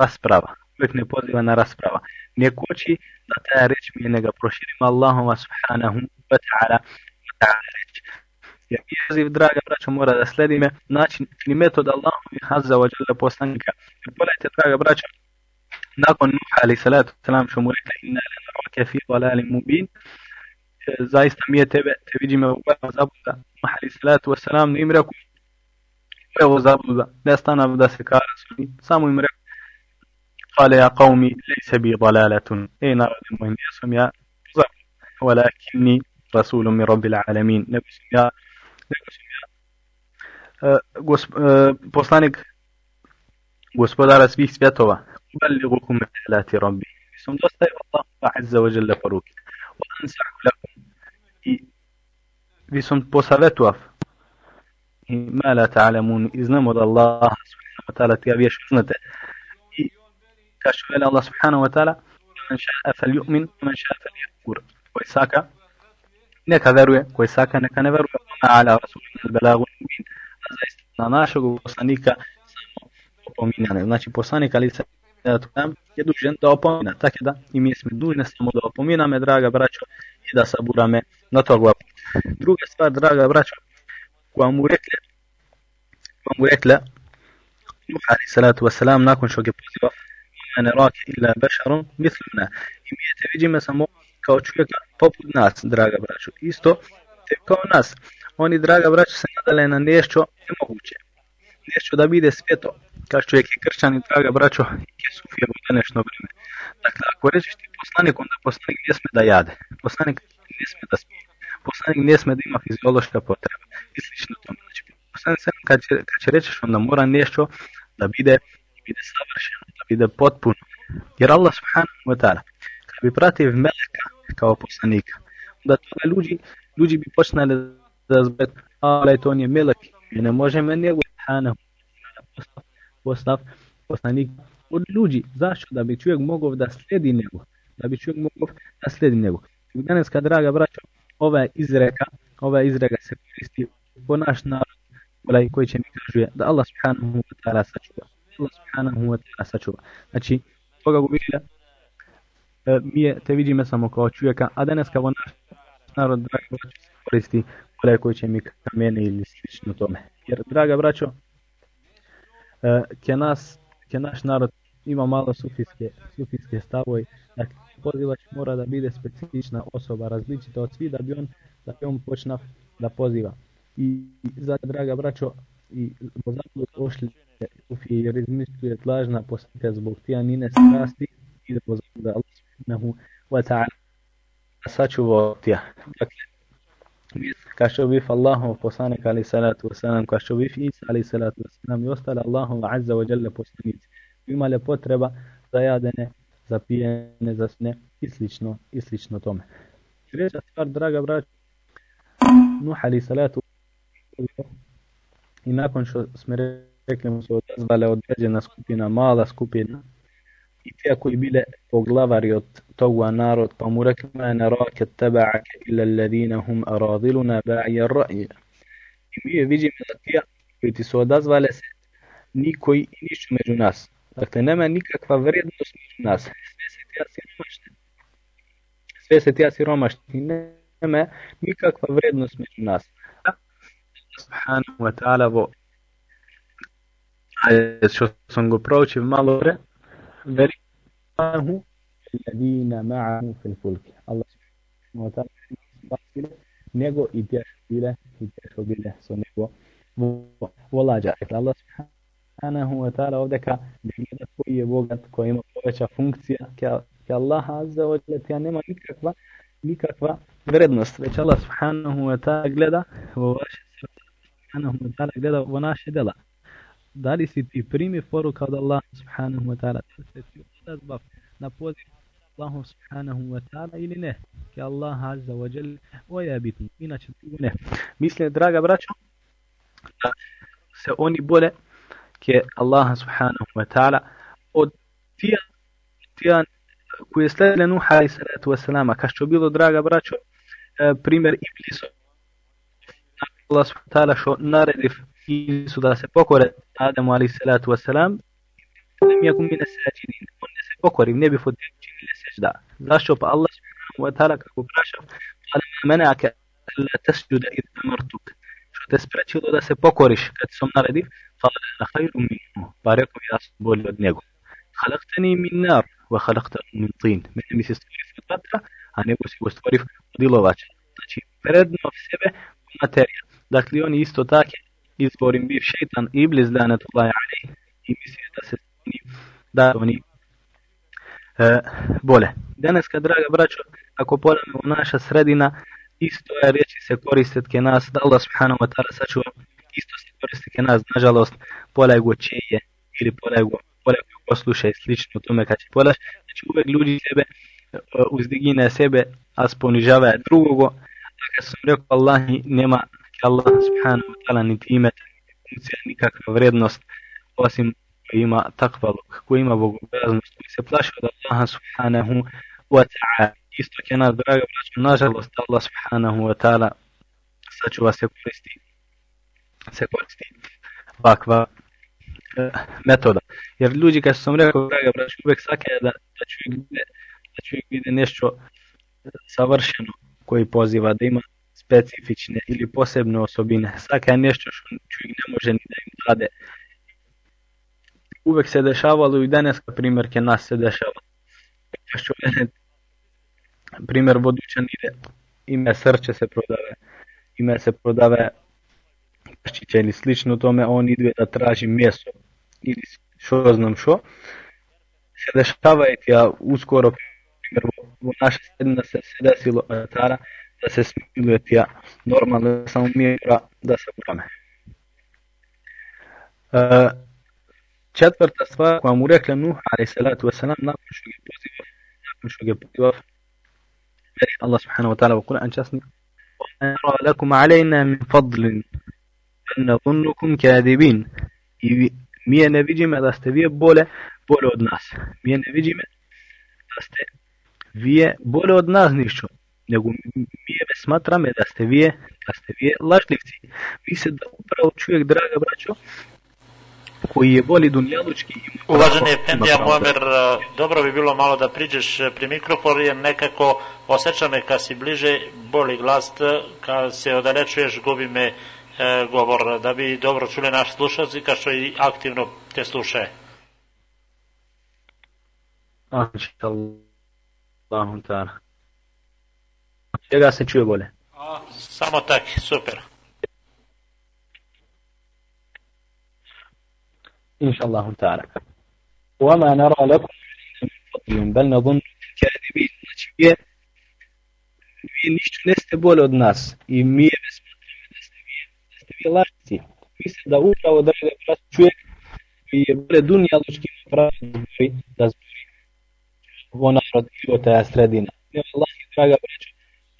rasprava. Uvijek ne poziva na rasprava. Ne koči da taj reč mi ne ga proširimo Allahuma subhanahu wa ta'ala wa ta'ala reč. Jer jeziv, draga braćo, mora da sledi me način i metod Allahum i hazza wa jalla poslanika. Jer pogledajte, draga braćo, nakon Nuh ali salatu salam što mu rekla inna la narake fi valali mubin, e, zaista mi je tebe, te vidi u u zabuda. Nuha ali salatu wasalam ne im rekao, evo zabluda, ne stanav da se kara suni, samo im rekao, kale ja qavmi, lejse bi dalalatun, ej narodi moj, nisam ja zabluda, walakinni rasulun mi rabbil alamin, nego sam ja, nego sam ja, uh, gosp, uh, poslanik gospodara svih svjetova, ubeligukum metelati rabbi, sam dostaje Allah azza wa jalla poruke, wa ansahu lakum, i vi sam posavetuav, i ma la ta'lamun i znamo da Allah subhanahu wa ta'ala ti vješ znate i شو إلى الله سبحانه وتعالى. من شاء فليؤمن ومن شاء فليكفر. كويساكا. نكا ذروي كويساكا. نكا نبر وما على رسولنا البلاغ المبين. هذا استطلاع ناشق وصانيكا ومين يعني ناشي بوصانيكا ليس تمام. يدو جن دو بومينا تا كده يمي اسم دوجنا سمو دو بومينا مدراغا براچو يدا سابورامي نتوغوا. دروغا سبار دراغا براچو. وامورتل وامورتل نوح عليه الصلاة والسلام. ناكن شوكي بوزيوه ma ne illa bešarun mithluna. i mi te vidimo samo kao čovjeka poput nas, draga braćo. Isto te kao nas. Oni, draga braćo, se nadale na nešto nemoguće. Nešto da bide svjeto. Kao čovjek je kršćan i draga braćo, je sufija u današnjo vrijeme. Dakle, ako rečeš ti poslanik, onda poslanik ne sme da jade. Poslanik ne sme da spije. poslanik ne sme da ima fiziološka potreba i slično tome. Znači, poslanik se, kad će, kad će rečeš, onda mora nešto da bide, bide savršeno, da potpuno. Jer Allah subhanahu wa ta'ala, kad bi pratio meleka kao poslanika, onda toga ljudi, ljudi bi počnali da zbet, ali to on je melek, i ne može me subhanahu postav, postav poslanik od ljudi. Zašto? Da bi čovjek mogao da sledi njegu. Da bi čovjek mogao da sledi njegu. Danas, kad draga braćo, ova izreka, ova izreka se koristi po naš narod, koji će mi kažuje da Allah subhanahu wa ta'ala sačuva. Allah subhanahu wa ta'ala sačuva. Znači, toga gubilja, e, mi je, te vidime samo kao čovjeka, a danas kao naš narod, draga braćo, se koristi onaj će mi kamene ili slično tome. Jer, draga braćo, e, ke nas, ke naš narod ima malo sufijske, sufijske stavoj, dakle, pozivač mora da bude specifična osoba, različita od svi da bi on, da bi on počna da poziva. I za draga braćo, i zapravo ošli sufije jer izmisluje tlažna poslika zbog tija nine strasti i da pozavljaju da Allah subhanahu wa ta'ala sačuvao tija. Dakle, kao što bih Allahov poslanik ali salatu wasalam, kao što bif Isa ali salatu wasalam i ostale Allahov azza wa jalla poslanici imale potreba za jadene, za pijene, za sne i slično, i slično tome. Treća stvar, draga braća, Nuh ali salatu i nakon što smo rekli рече му се одезвале одредена скупина, мала скупина, и тие кои биле поглавари од тогуа народ, па му рекме нараке тебааке ила лезина хум арадилуна баја рај. И ние видиме да тие кои ти се одазвале се никој и ништо меѓу нас. Dakle, nema nikakva vrijednost među nas. Sve se tija siromašni. Sve se tija siromašni. Nema nikakva vrijednost među nas. Subhanahu wa ta'ala vo što sam go proučio malo pre, veri Allahu ma'ahu fil fulki. Allah subhanahu wa ta'ala nego i teško bile, i teško bile su nego volađa. Allah subhanahu wa ta'ala ovdje ka gleda koji je bogat, koji ima poveća funkcija, ka, ka Allah azza wa jalla tija nema nikakva, nikakva vrednost, već Allah subhanahu wa ta'ala gleda u vaše subhanahu wa ta'ala gleda u naše dela. Da li si ti primi poruka od Allah subhanahu wa ta'ala, da se ti odazbav na poziv Allahom subhanahu wa ta'ala ili ne, ke Allah azza wa jel, ovo je bitno, inače ne. Mislim, draga braćo, da se oni bole ke Allah subhanahu wa ta'ala od tija, tija koji je sledile Nuh alaih salatu wasalama, kao što bilo, draga braćo, e, primjer Iblisu. Allah subhanahu wa ta'ala što narediv eso de hace poco, Adam alayhi salatu wassalam, لم يكن من الساجدين والناس بكر النبي بفوت من السجدة لا شوف الله سبحانه وتعالى kako prašao ali منعك ألا تسجد إذ أمرتك što te sprečilo da se pokoriš kad sam naredio قال أنا خير منه باريكم يا سبول ودنيكم خلقتني من نار وخلقته من طين mene mi si stvorio fatrata a nego si go stvorio od ilovača znači predno v sebe materija dakle oni isto take izborim bi šeitan iblis dana Allahi ali i mislio da se oni, da oni e, bole. Danas, kad draga braćo, ako pogledamo naša sredina, isto je reći se koristiti ke nas, da Allah subhanahu wa ta'ala sačuva, isto se koristiti ke nas, nažalost, polego čeje ili polego polego posluša i slično tome kad će polaš, znači uvek ljudi sebe e, uzdigine sebe, a sponižava drugogo, a kad sam rekao Allah nema Allah subhanahu wa ta'ala niti ime, funkcija, nikakva vrednost, osim koji ima takvaluk, koji ima bogobraznost, koji se plaši od Allaha subhanahu wa ta'ala. Isto je nas, draga braću, nažalost, Allah subhanahu wa ta'ala sačuva se koristi, se koristi ovakva e, metoda. Jer ljudi, kad sam rekao, draga braću, uvek sakanja da, da čovjek vide, da čovjek vide nešto savršeno koji poziva da ima specifične ili posebne osobine. Svaka je nešto što čovjek ne može ni da im dade. Uvek se dešavalo i danas, kao primjer, ke nas se dešava. Što je primjer vodućan ide, ime srče se prodave, ime se prodave kaščiće ili slično tome, on ide da traži mjesto ili što znam što. Se dešava i ja uskoro, primjer, u naša sredina se, se desilo tara, se tija normalno samo mira da se prome. E, četvrta stvar koja mu rekla Nuh, ali salatu wasalam, nakon što ga poziva, nakon što ga poziva, Allah subhanahu wa ta'ala u Kur'an časni, وَنَرَى لَكُمْ عَلَيْنَا مِنْ فَضْلٍ فَنَظُنُّكُمْ كَاذِبِينَ I mi ne vidimo da ste vi bole, bole od nas. Mi ne vidimo da ste vi bole od nas nišću nego mi je smatrame da ste vi da ste vi lažljivci. Vi se da upravo čovjek, draga braćo, koji je voli dunjalučki. Uvaženi Efendija Muamer, dobro bi bilo malo da priđeš pri mikrofon, jer nekako osjeća me kad si bliže, boli glas, kad se odalečuješ, gubi me e, govor, da bi dobro čuli naš slušalci, kao što i aktivno te slušaje. Allahum ta'ala. Čega se čuje bolje? Samo tak, super. إن شاء الله تعالى وما نرى لكم من فضل بل نظن كاذبين znači vi, vi ništa ne ste bolje od nas i mi je bez potrebe da ste vi, da ste vi lažci. Mislim da upravo da je da čovjek koji je bolje dunjalučki pravi da zbori, da zbori ovo narod života je sredina. Nema Allah i draga breća,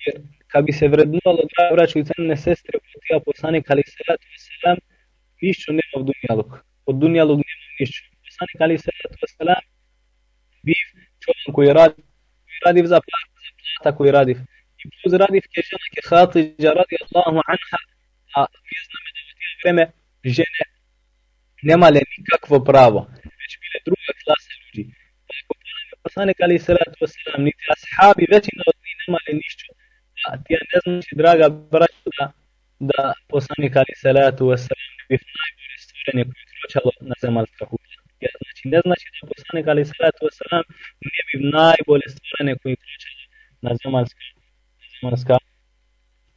jer kad bi se vrednovalo draga braću i cenine sestre od tija poslanik ali salatu wasalam nišću nema u dunjaluk od dunjaluk nema nišću poslanik ali salatu wasalam biv čovjek koji radi koji radi za plata, za plata koji radi i plus radi ke žena ke Hatidža radi Allahu anha a vi znamo da u tije vreme žene nemale nikakvo pravo već bile druga klasa ljudi poslanik ali salatu wasalam niti ashabi većina od njih nemale nišću a ti ne znači, draga braća, da, da poslanik ali salatu wasalam ne bi najbolje stvorenje koje je kročalo na zemalska kugla. Ja, znači, ne znači da poslanik ali salatu wasalam ne bi najbolje stvorenje koje je kročalo na zemalska, na zemalska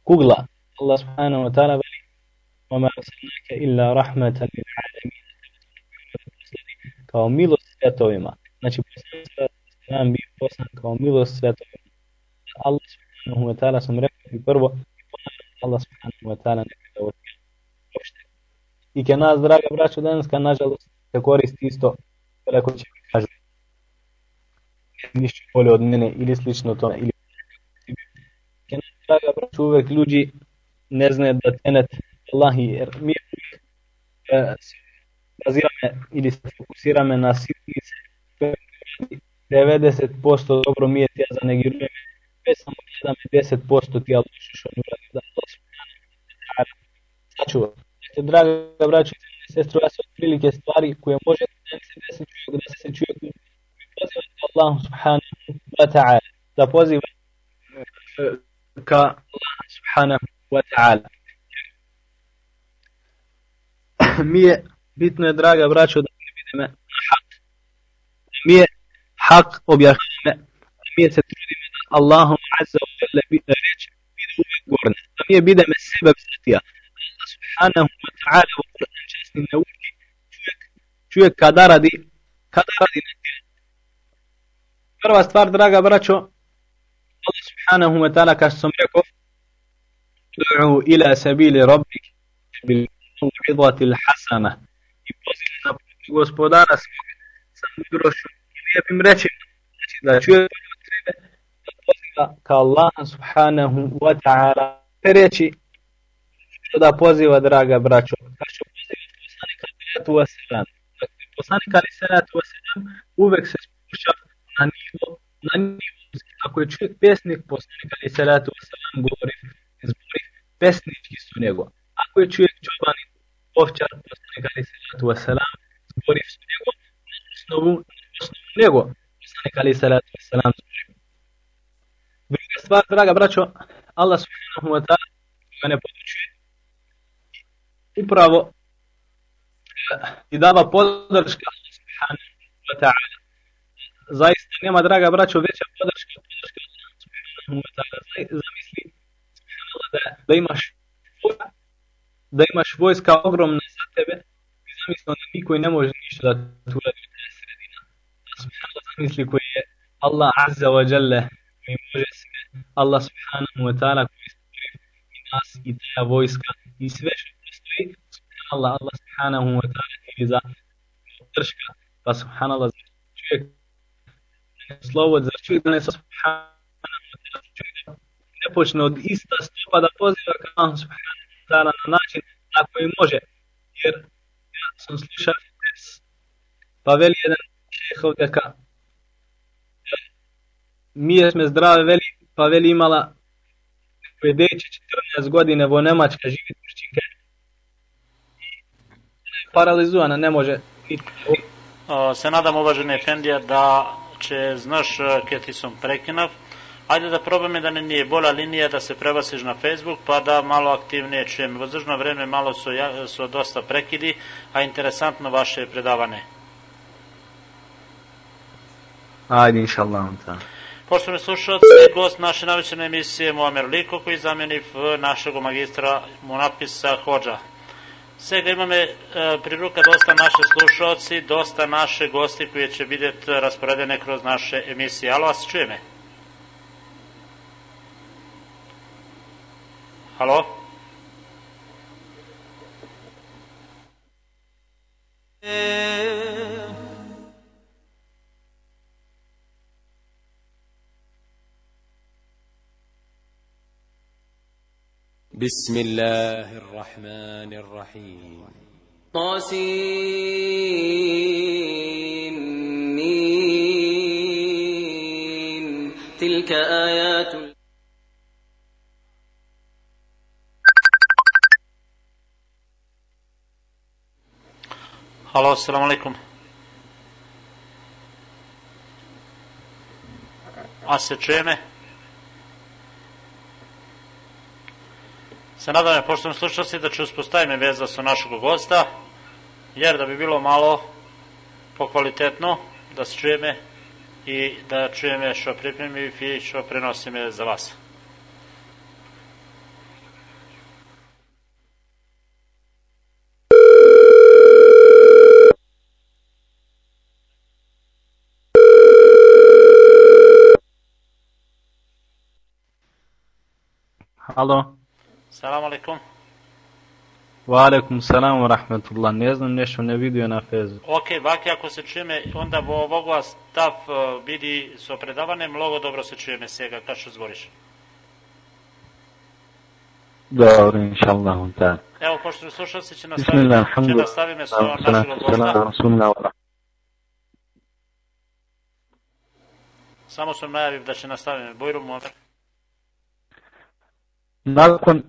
kugla. Allah subhanahu wa ta'ala veli وَمَا أَرْسَلْنَاكَ إِلَّا رَحْمَةً لِلْعَالَمِينَ kao milost svjetovima. Znači, poslanik salatu wasalam bi poslan kao milost svjetovima. Allah subhanahu wa ta'ala sam rekao prvo Allah subhanahu wa ta'ala neka da i ke nas, draga braćo, danska, nažalost, se koristi isto, kako će mi kažu, nišće bolje od mene ili slično tome, ili ke nas, draga braćo, uvek ljudi ne znaju da tenet Allahi, jer mi e, bazirame ili se fokusirame na sitnice, 90% dobro mi je tja za negirujeme, već samo jedan 10% tija loše što da Allah subhanahu wa ta'ala sačuva. Znači, draga braćo i sestro, ja se otprilike stvari koje može da se desi čovjek, da se čuje koji poziva ka Allah subhanahu wa ta'ala, da poziva ka Allah subhanahu wa ta'ala. mi je, bitno je, draga braćo, da ne vidime na hak. Mi je hak objašnjene, mi je se trudime da Allahom azza wa jalla reći, bide uvijek gorne, da mi je bideme sebe zatija. Allah subhanahu wa ta'ala u Kur'an čestim ne uči čovjek, čovjek kada radi, kada radi tijel. Prva stvar, draga braćo, Allah subhanahu wa ta'ala, kao sam rekao, du'u ila sabili rabbik bil muv'idati l-hasana i poziva na put gospodara svog sa mudrošću i lijepim rečima. Znači da poziva ka Allah subhanahu wa ta'ala te reći što da poziva draga braćo. Kaže poziva poslanika salatu wa salam. Dakle, poslanika ali salatu wa salam uvek se spušća na nivo, na nivo. Ako je čovjek pesnik poslanika ali salatu wa salam govori, zbori pesnički su njegov. Ako je čovjek čoban ovčar poslanika ali salatu wa salam zbori su njegov na osnovu, na osnovu njegov poslanika ali salatu wa salam zbori. Druga stvar, draga braćo, Allah subhanahu wa ta'ala mene ne podučuje upravo eh, i dava podrška subhanahu wa ta'ala. Zaista nema, draga braćo, veća podrška podrška subhanahu wa ta'ala. Zamisli da, da imaš da imaš vojska ogromna za tebe i zamisli da niko ne može ništa da tu radi u sredina. Zamisli koji je Allah azza wa jalla i može sve. Allah subhanahu wa ta'ala koji stvori i nas i ta vojska i sve što postoji. Subhanallah, Allah subhanahu wa ta'ala ti za trška Pa subhanallah za čovjek slovo za čovjek da ne subhanahu wa ta'ala čovjek ne počne od ista stopa da poziva ka Allah subhanahu wa ta'ala na način na koji može. Jer ja sam slušao pa veli jedan šeh da ka mi jesme zdrave, veli, pa veli imala koje deće 14 godine vo Nemačka živi tuščinke. Paralizovana, ne može se nadam uvaženi Efendija da će znaš kje sam prekinav Ajde da probam da ne nije bola linija da se prebasiš na Facebook pa da malo aktivnije čujem. Vozdržno vreme malo su, ja, su dosta prekidi, a interesantno vaše predavane. Ajde, inša Allah. Poštovni slušalci, gost naše navičene emisije Moamer Liko koji zameni našeg magistra Munapisa Hođa. Svega imame e, priruka dosta naše slušalci, dosta naše gosti koji će vidjeti e, rasporedene kroz naše emisije. Alo, vas čuje me? Halo? E, بسم الله الرحمن الرحيم. طاسين تلك آيات Halo, assalamu alaikum. A se Se nadam je, pošto slušalci se, da ću uspostaviti veza sa našeg gosta, jer da bi bilo malo pokvalitetno da se čujeme i da čujeme što pripremi i što prenosime za vas. Halo. Salam alaikum. Wa alaikum salam wa rahmatullah. Ne znam nešto, ne vidio na fezu. Ok, vaki ako se čujeme, onda bo ovoga stav uh, eh, bidi so predavane, mnogo dobro se čujeme svega, kad što zgoriš. Dobro, inša Allah, on tako. Evo, pošto ne slušao se, će nastaviti, će nastaviti me sa našeg odbosta. Samo sam najavio da će nastaviti me. Bojru mu, Nakon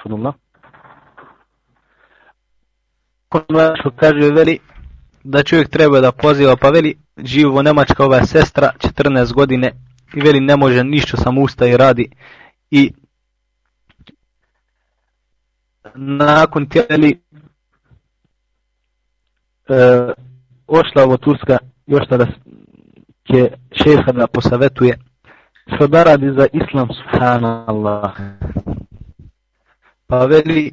Rasulullah. Nakon kaže veli da čovjek treba da poziva, pa veli živo nemačka ova sestra 14 godine i veli ne može ništa samo usta i radi. I nakon tijeli e, ošla ovo Turska još tada će šeha da posavetuje. Što da radi za islam subhanallah pa veli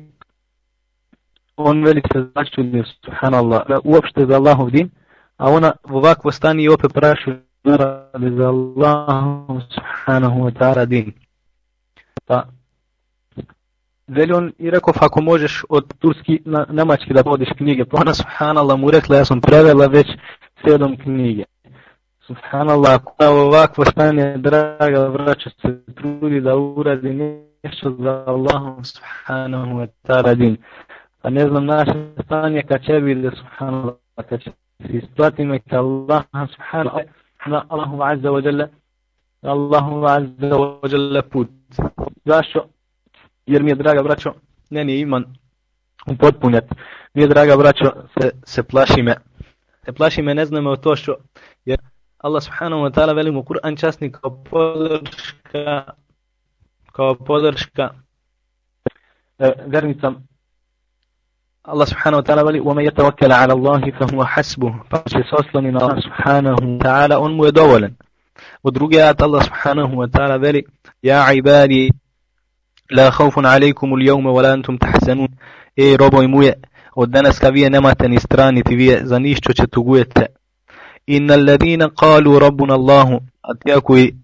on veli se začudnio, subhanallah da uopšte za Allahov din a ona u ovakvo stanje i opet prašuje da za Allahov subhanahu wa ta'ala din pa Veli on i rekao, pa ako možeš od turski na namački da vodiš knjige, pa ona subhanallah mu rekla, ja sam prevela već sedam knjige. Subhanallah, ako ovakvo stanje, draga vraća se trudi da uradi nešto za Allahom subhanahu wa ta'ala din. Pa ne znam naše stanje kad će biti subhanallah, kad će se isplatiti me ka Allah subhanahu na Allahu azza wa jalla, Allahu azza wa jalla put. Zašto? jer mi je draga braćo, ne je iman upotpunjat. Mi je draga braćo, se, se plaši me. Se plaši me, ne znam o to što, jer Allah subhanahu wa ta'ala velimo Kur'an časni kao podrška, kao podrška e, vernicam. Allah subhanahu wa ta'ala veli وَمَا يَتَوَكَّلَ عَلَى اللَّهِ فَهُوَ حَسْبُهُ Pa će se osloni na Allah subhanahu wa ta'ala, on mu je dovoljen. U drugi ajat Allah subhanahu wa ta'ala veli Ja ibadi La khawfun alaykum al-yawma wa la antum tahzanun. E robovi moje, od danas ka vi nemate ni strani niti vi za ništa će tugujete. Innal ladina qalu rabbuna Allah, a ti koji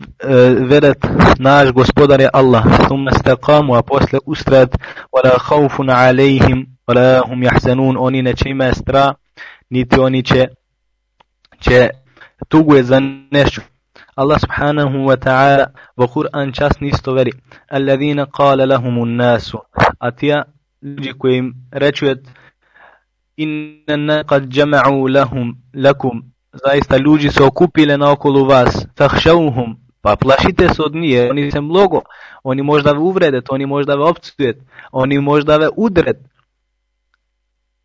E, verat naš gospodar je Allah, thumma staqamu, a posle ustrad wala khawfun alayhim, wala hum yahzanun, oni neće ima stra, niti oni će, će tuguje za nešto. Allah subhanahu wa ta'ala v Kur'an časni isto veri. Alladhina qala lahumun nasu. A tija ljudi koji im rečuje inna qad jama'u lahum lakum. Zaista ljudi se okupile na okolo vas. Fahšauhum. Pa plašite se od nije, oni se mnogo, oni možda ve uvredet, oni možda ve opcijet, oni možda ve udret.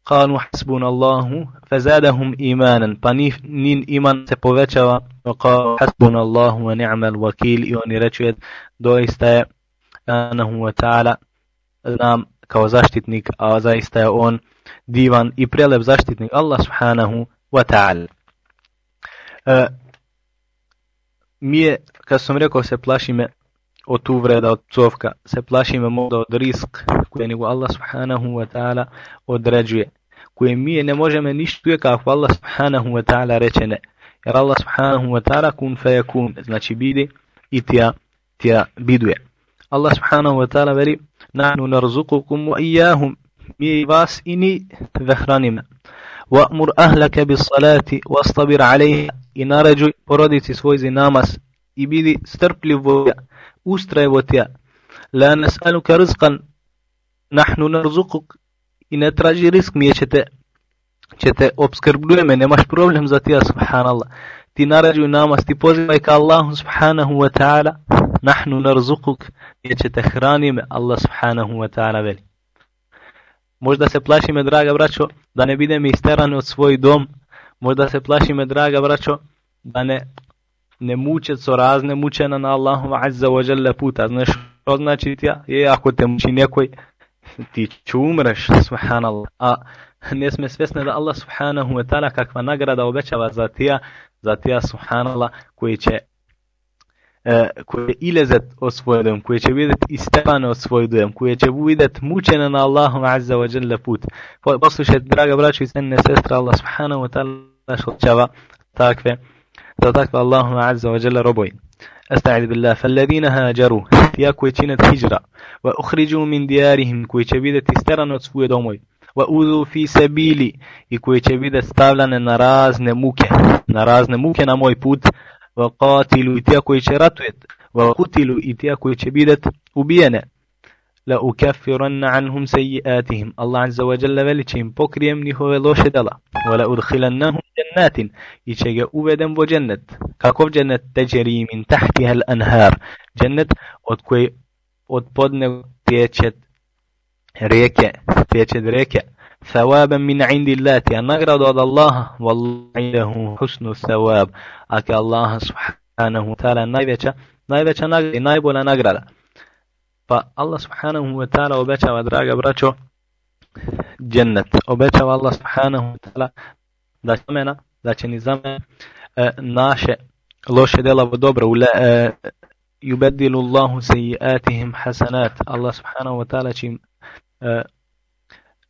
Kanu hasbun Allahu, fe zadehum imanen, pa nin iman se povećava, no kao hasbun Allahu, a ni'mel vakil, i oni rečuje, doista je, anahu wa ta'ala, znam kao zaštitnik, a zaista je on divan i prelep zaštitnik, Allah subhanahu wa ta'ala. Uh, mi je kad sam rekao se plaši me od uvreda, od covka, se plaši me možda od risk koje nego Allah subhanahu wa ta'ala određuje, koje mi ne možemo ništa tuje kako Allah subhanahu wa ta'ala reče ne. Jer Allah subhanahu wa ta'ala kun fe kun, znači bidi i tija, tija biduje. Allah subhanahu wa ta'ala veri, nahnu narzukukum wa iyahum, mi vas i ni vehranima. وأمر أهلك بالصلاة واصطبر عليها i naređuj porodici svoj za namaz i bili strpljivo ustrajevotja. La nas'aluka rizqan, nahnu narzukuk i ne traži risk mi je ćete, ćete obskrbljujeme, nemaš problem za tija, subhanallah. Ti narađuj namaz, ti pozivaj ka Allahu subhanahu wa ta'ala, nahnu narzukuk, mi ćete hranime, Allah subhanahu wa ta'ala veli. Možda se plašime, draga braćo, da ne bide mi od svoj dom, možda se plašime, draga braćo, da ne ne muče so razne mučena na Allahom azza wa jalla puta. Znaš što znači ti? Je, ako te muči nekoj, ti ću umreš, subhanallah. A ne sme svesne da Allah subhanahu wa ta'ala kakva nagrada obećava za tija, za tija subhanallah, koji će e, koje ilezet od svoj dojem, koje će vidjeti istepane od svoj dojem, koje će vidjeti mučene na Allahom azza wa jalla put. Poslušajte, draga braćo i sene sestra, Allah subhanahu wa ta'ala što takve, da takve Allahu azza wa jalla roboj. Esta'id billah, falladina hađaru, tija koji će net hijra, wa ukhriđu min dijarihim, koji će vidjeti steran od svoje domoj, wa uzu fi sabili, i koji će vidjeti stavljane na razne muke, na razne muke na moj put, wa qatilu, i tija koji će ratujet, wa kutilu, i tija koji će vidjeti ubijene, la ukaffiranna anhum sayyi'atihim Allah azza wa jalla veliče im pokrijem njihove loše dela wa la udkhilannahum jannatin i će ga uvedem vo džennet kakov džennet teđeri min tahtiha al anhar džennet od koje od podne teče rijeke teče rijeke ثوابا من عند الله تي نغرد od Allaha والله عنده حسن الثواب aka Allah subhanahu wa ta'ala najveća najveća nagrada i najbolja nagrada Pa Allah subhanahu wa ta'ala obećava, draga braćo, džennet. Obećava Allah subhanahu wa ta'ala da će zamena, da će ni zamena e, naše loše dela u dobro. Ule, e, yubedilu Allahu sejiatihim hasanat. Allah subhanahu wa ta'ala će im e,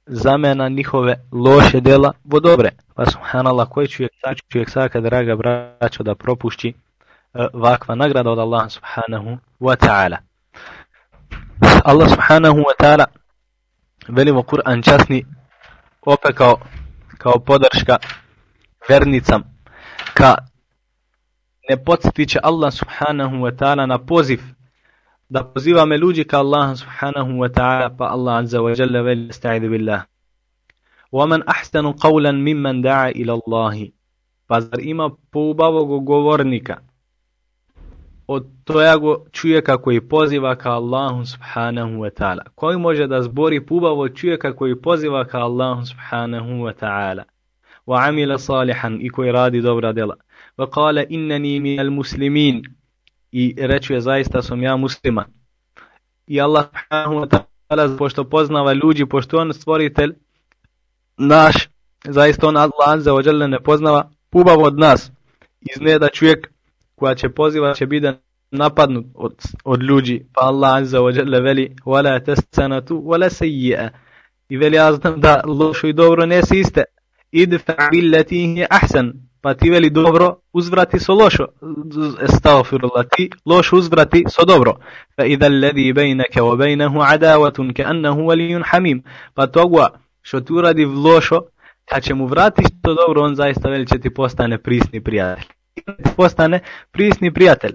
zamena njihove loše dela vo dobre. Pa subhanallah, koji čovjek, čovjek sada, draga braćo da propušći e, vakva nagrada od Allaha subhanahu wa ta'ala. Allah subhanahu wa ta'ala velimo Kur'an časni opet kao, kao podrška vernicam ka ne podsjetit će Allah subhanahu wa ta'ala na poziv da poziva me ljudi ka Allah subhanahu wa ta'ala pa Allah azza wa jalla veli sta'idu billah ومن أحسن قولا ممن دعا إلى الله pa zar ima poubavog govornika Od tojago čovjeka koji poziva ka Allahu subhanahu wa ta'ala. Koji može da zbori pubav od čovjeka koji poziva ka Allahu subhanahu wa ta'ala. Wa amila salihan i koji radi dobra dela. Wa kala innani minal muslimin i rečuje zaista sam ja musliman. I Allah subhanahu wa ta'ala pošto poznava ljudi, pošto on stvoritelj naš, zaista on Allah azza wa jalla ne poznava pubav od nas. Izne da čovjek koja će poziva će biti napadnut od, od ljudi. Pa Allah azza wa jalla veli wala tasanatu wala sayyi'a. I veli azam da lošo i dobro ne se iste idfa billati hi ahsan. Pa ti veli dobro uzvrati so lošo. Astaghfirullah ti lošo uzvrati so dobro. Fa idha alladhi bejnaka wa bainahu adawatun ka'annahu waliyyun hamim. Pa togwa što ti uradi lošo kad će mu vratiš to dobro on zaista veli će ti postane prisni prijatelj postane prisni prijatelj.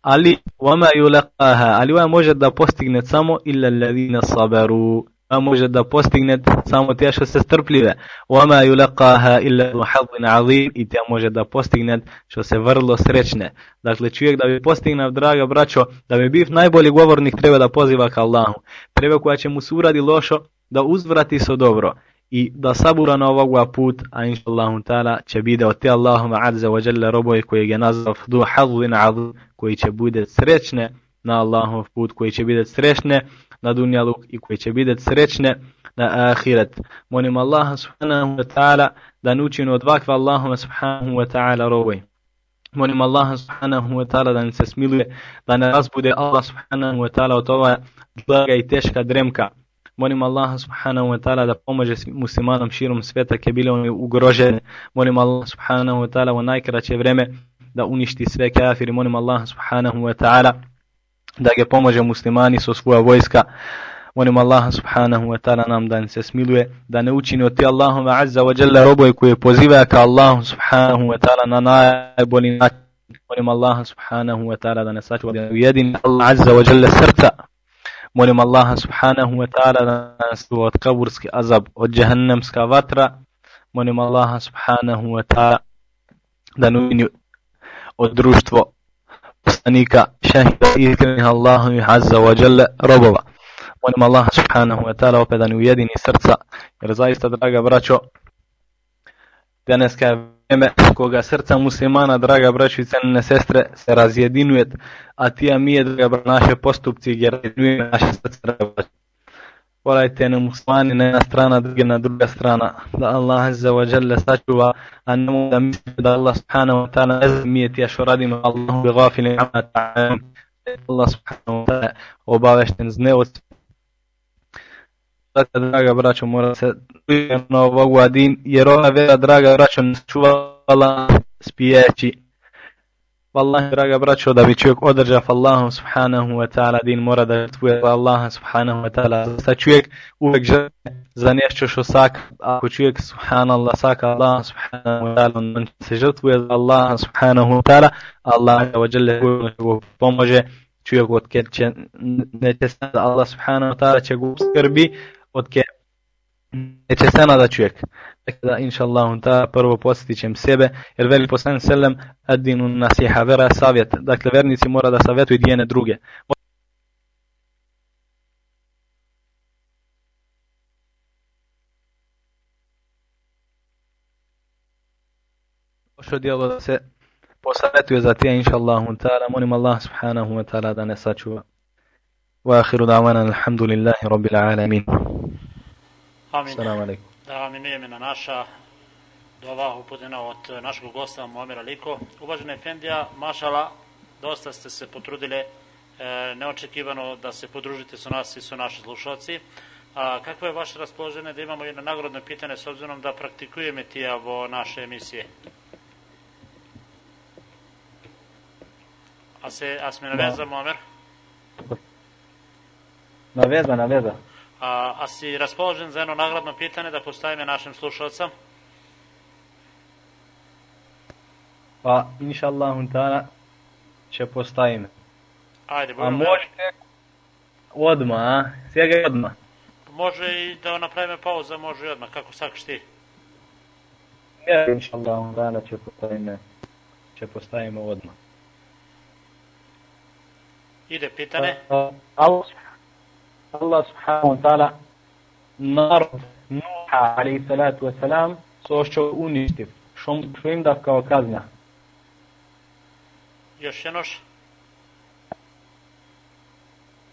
Ali wama yulqaha, ali wa može da postigne samo illa alladhina sabaru. A može da postigne samo te što se strpljive. Wama yulqaha illa hadin azim i te može da postigne što se vrlo srećne. Dakle čovjek da bi postignav, draga braćo, da bi bio najbolji govornik treba da poziva ka Allahu. Treba koja će mu suradi lošo da uzvrati so dobro i da sabura na ovoga put, a inša Allahum ta'ala će bide od te Allahuma azza wa jalla roboj koji je nazvav du hazvin azv, koji će bude srećne na Allahov put, koji će biti srećne na dunjaluk i koji će biti srećne na ahiret. Molim Allaha subhanahu wa ta'ala da nučinu od vakva Allahuma subhanahu wa ta'ala roboj. Molim Allaha subhanahu wa ta'ala da se smiluje, da ne razbude Allah subhanahu wa ta'ala od ova dlaga i teška dremka. Molim Allah subhanahu wa ta'ala da pomože muslimanom širom sveta ke bili oni ugroženi. Molim Allah subhanahu wa ta'ala u najkraće vreme da uništi sve kafiri. Molim Allah subhanahu wa ta'ala da ga pomože muslimani so svoja vojska. Molim Allah subhanahu wa ta'ala nam da se smiluje, da ne učini od ti Allahuma azza wa jalla roboj koje poziva ka Allah subhanahu wa ta'ala na najbolji način. Molim Allah subhanahu wa ta'ala da ne sačuva da ujedini Allah azza wa jalla srca Molim Allaha subhanahu wa ta'ala da nas od kaburski azab, od jahannamska vatra. Molim Allaha subhanahu wa ta'ala da nujni od društvo poslanika šahida iskrenih Allahu i azza wa jalla robova. Molim Allaha subhanahu wa ta'ala opet da ni ujedini srca, jer zaista, draga braćo, danas je vrijeme koga srca muslimana, draga braći i cenine sestre, se razjedinuje, a ti a mi je, draga braći, naše postupci gdje razjedinuje naše srce, draga braći. Volajte ne muslimani na strana, druge na druga strana, da Allah azza wa jalla sačuva, a nemo da misli da Allah subhanahu wa ta'ala ne zamije ti što radimo, Allahu bi gafili Allah subhanahu wa ta'ala obavešten znevost Dakle, draga braćo, mora se na ovogu adin, jer ova vera, draga braćo, nas čuvala spijeći. Wallahi, draga braćo, da bi čovjek održav Allahom subhanahu wa ta'ala din mora da žrtvuje za Allaha subhanahu wa ta'ala. Sa čovjek uvek žrtvuje za nešto što saka. Ako čovjek subhanallah saka Allaha subhanahu wa ta'ala, on se žrtvuje za Allaha subhanahu wa ta'ala, Allah wa jalla fotke neće se da čovjek. Dakle, da, inša Allah, ta prvo posjetit ćem sebe, jer veli poslani selem, adinu nasiha, vera savjet. Dakle, vernici mora da savjetuju dijene druge. Pošto djelo da se posavjetuje za tije, inša Allah, ta'ala, molim Allah subhanahu wa ta'ala da ne sačuva. Da'wana, alhamdulillahi, rabbil alamin. Amin. Assalamu alaikum. Da vam je imena naša dova uputena od našeg gosta Muamira Liko. Uvažena Efendija, mašala, dosta ste se potrudili e, neočekivano da se podružite sa nas i sa naši slušalci. A, kako je vaše raspoloženje da imamo jedno nagrodno pitanje s obzirom da praktikujeme tijavo naše emisije? A se, a sme naveza, Muamer? Naveza, naveza. A, a si raspoložen za jedno nagradno pitanje da postavime našim slušalcam? Pa, inša Allah, ta'ala, će postavim. Ajde, A budemo možete odmah, a? Sjega odmah. Može i da napravimo pauza, može i odmah, kako sakš ti. Ja, inša Allah, ta'ala, će postavim, će postavimo odmah. Ide pitanje. Allah, Allah subhanahu wa ta'ala narod Nuha alaihi salatu wa salam so što uništiv, što, što im da kao kazna. Još jednoš?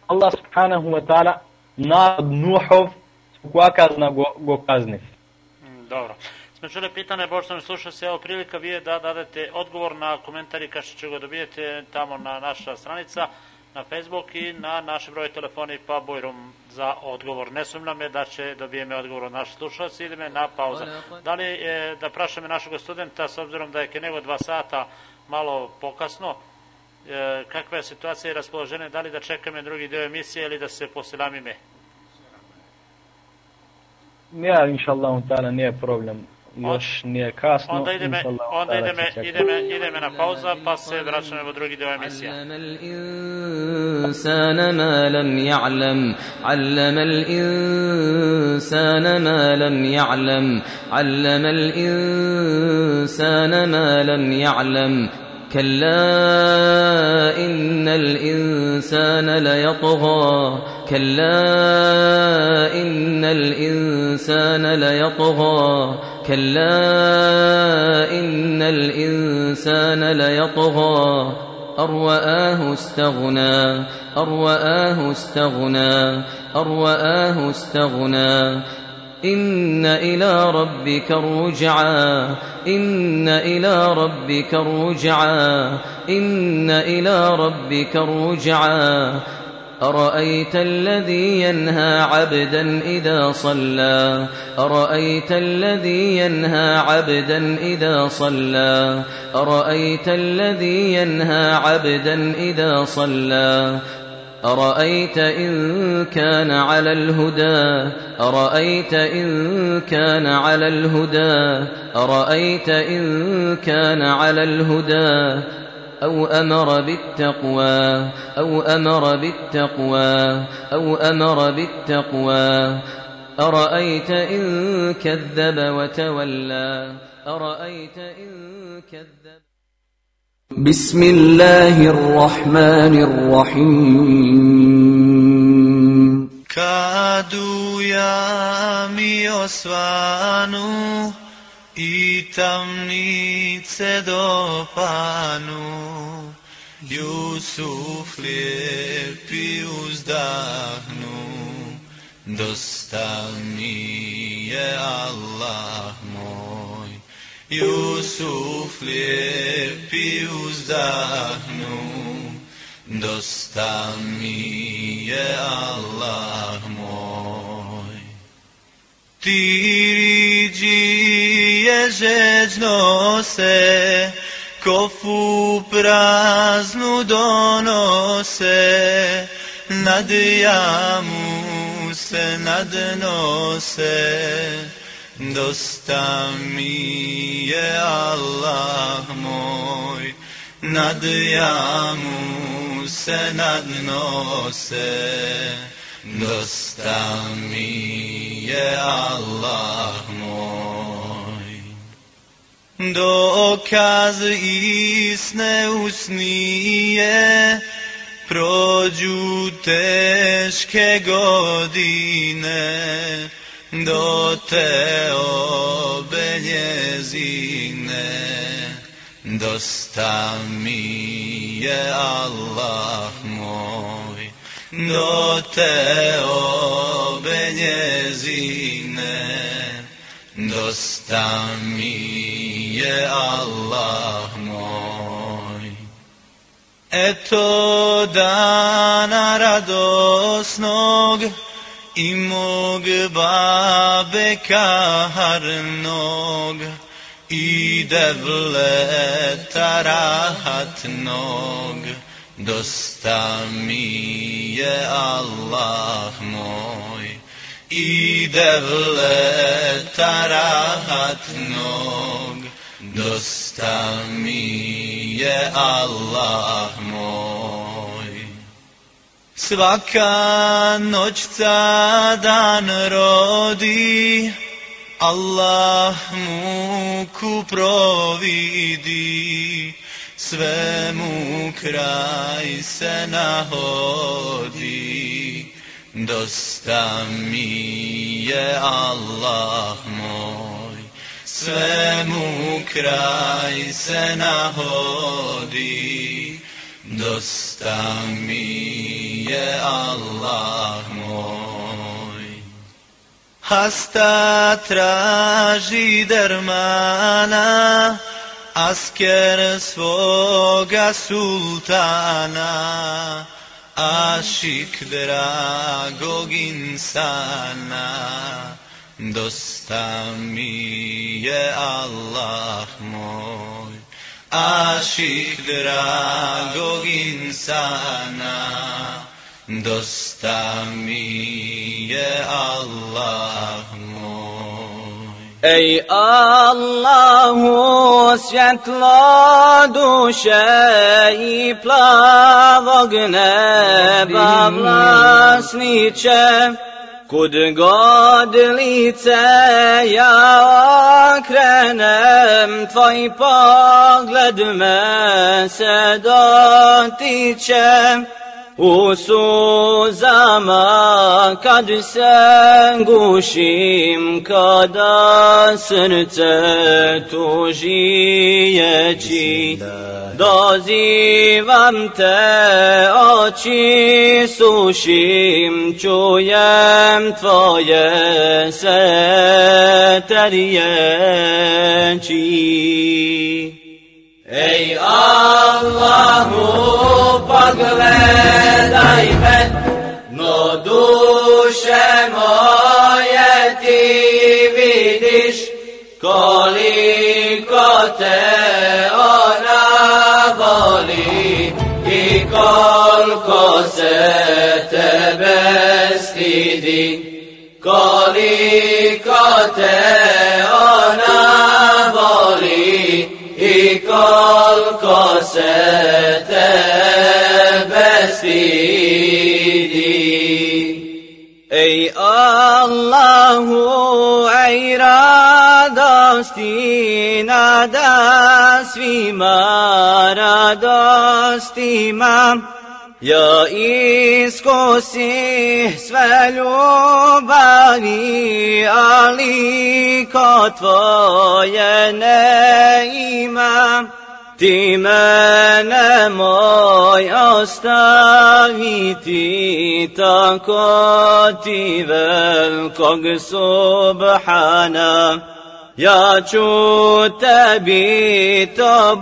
Allah subhanahu wa ta'ala narod Nuhov koja kazna go, go kazniv. Mm, Dobro. Smo čuli pitanje, poštovani slušalci, evo prilika vi je da dadete odgovor na komentari kao što će ga dobijete tamo na naša stranica, na Facebook i na naše broje telefoni pa bojrom za odgovor. Ne sumnjam je da će dobijeme odgovor od naših slušalci, ideme na pauza. Da li je, da prašame našeg studenta, s obzirom da je ke nego dva sata malo pokasno, e, kakva je situacija i raspoloženje, da li da čekame drugi dio emisije ili da se posilamime? Ja, inša Allah, ta'ala, nije problem. Još nije kasno. Onda ideme, onda ideme, ideme, ideme na pauza, pa se vraćamo u drugi dio emisija. علم الإنسان ما لم يعلم علم الإنسان ما لم يعلم علم الإنسان ما لم يعلم كلا إن الإنسان ليطغى كلا إن الإنسان ليطغى كلا إن الإنسان ليطغى أروآه استغنى أروآه استغنى أروآه استغنى إن إلى ربك الرجعى إن إلى ربك الرجعى إن إلى ربك الرجعى أرأيت الذي ينهى عبدا إذا صلى؟ أرأيت الذي ينهى عبدا إذا صلى؟ أرأيت الذي ينهى عبدا إذا صلى؟ أرأيت إن كان على الهدى؟ أرأيت إن كان على الهدى؟ أرأيت إن كان على الهدى؟ أو أمر بالتقوى أو أمر بالتقوى أو أمر بالتقوى. أرأيت إن كذب وتولى؟ أرأيت إن كذب؟ بسم الله الرحمن الرحيم. Ja mi osvanu i tamnice dopanu, Jusuf lijepi uzdahnu, dosta mi je Allah moj. Jusuf lijepi uzdahnu, dosta mi je Allah moj. Ti riđi je žeđno se, kofu praznu donose, nad jamu se nadnose, dosta mi je Allah moj, nad jamu se nadnose, dosta mi je Allah moj. Dokaz isne usnije, prođu teške godine, do te obeljezine. Dosta mi je Allah moj, do te obeljezine. Dosta mi je Allah moj. Eto dana radosnog, i mog babeka harnog i devleta rahatnog dosta mi je Allah moj. I devleta rahatnog dosta mi je Allah moj. Svaka noćca dan rodi, Allah muku providi, svemu kraj se nahodi. Dosta mi je Allah moj, Svemu kraj se nahodi. Dosta mi je Allah moj. Hasta traži dermana, asker svoga sultana, ašik dragog insana. Dosta mi je Allah moj. ašik dragog insana, dosta mi je Allah moj. ای الله سنت لا ای پلا وگن بابلاس نیچه کد گاد لیته یا کرنم توی پاگلد من U suzama kad se gušim, kada srce tuži jeći, dozivam te oči sušim, čujem tvoje se riječi. Ej Allahu pogledaj me, no duše moje ti vidiš, koliko te ona voli i koliko se tebe stidi, koliko te koliko se tebe stidi. Ej Allahu, ej radosti nada svima radostima, Ja iskusi sve ljubavi, ali ko tvoje ne imam Ti mene moj ostaviti, tako ti velikog subhana. Ja ću tebi to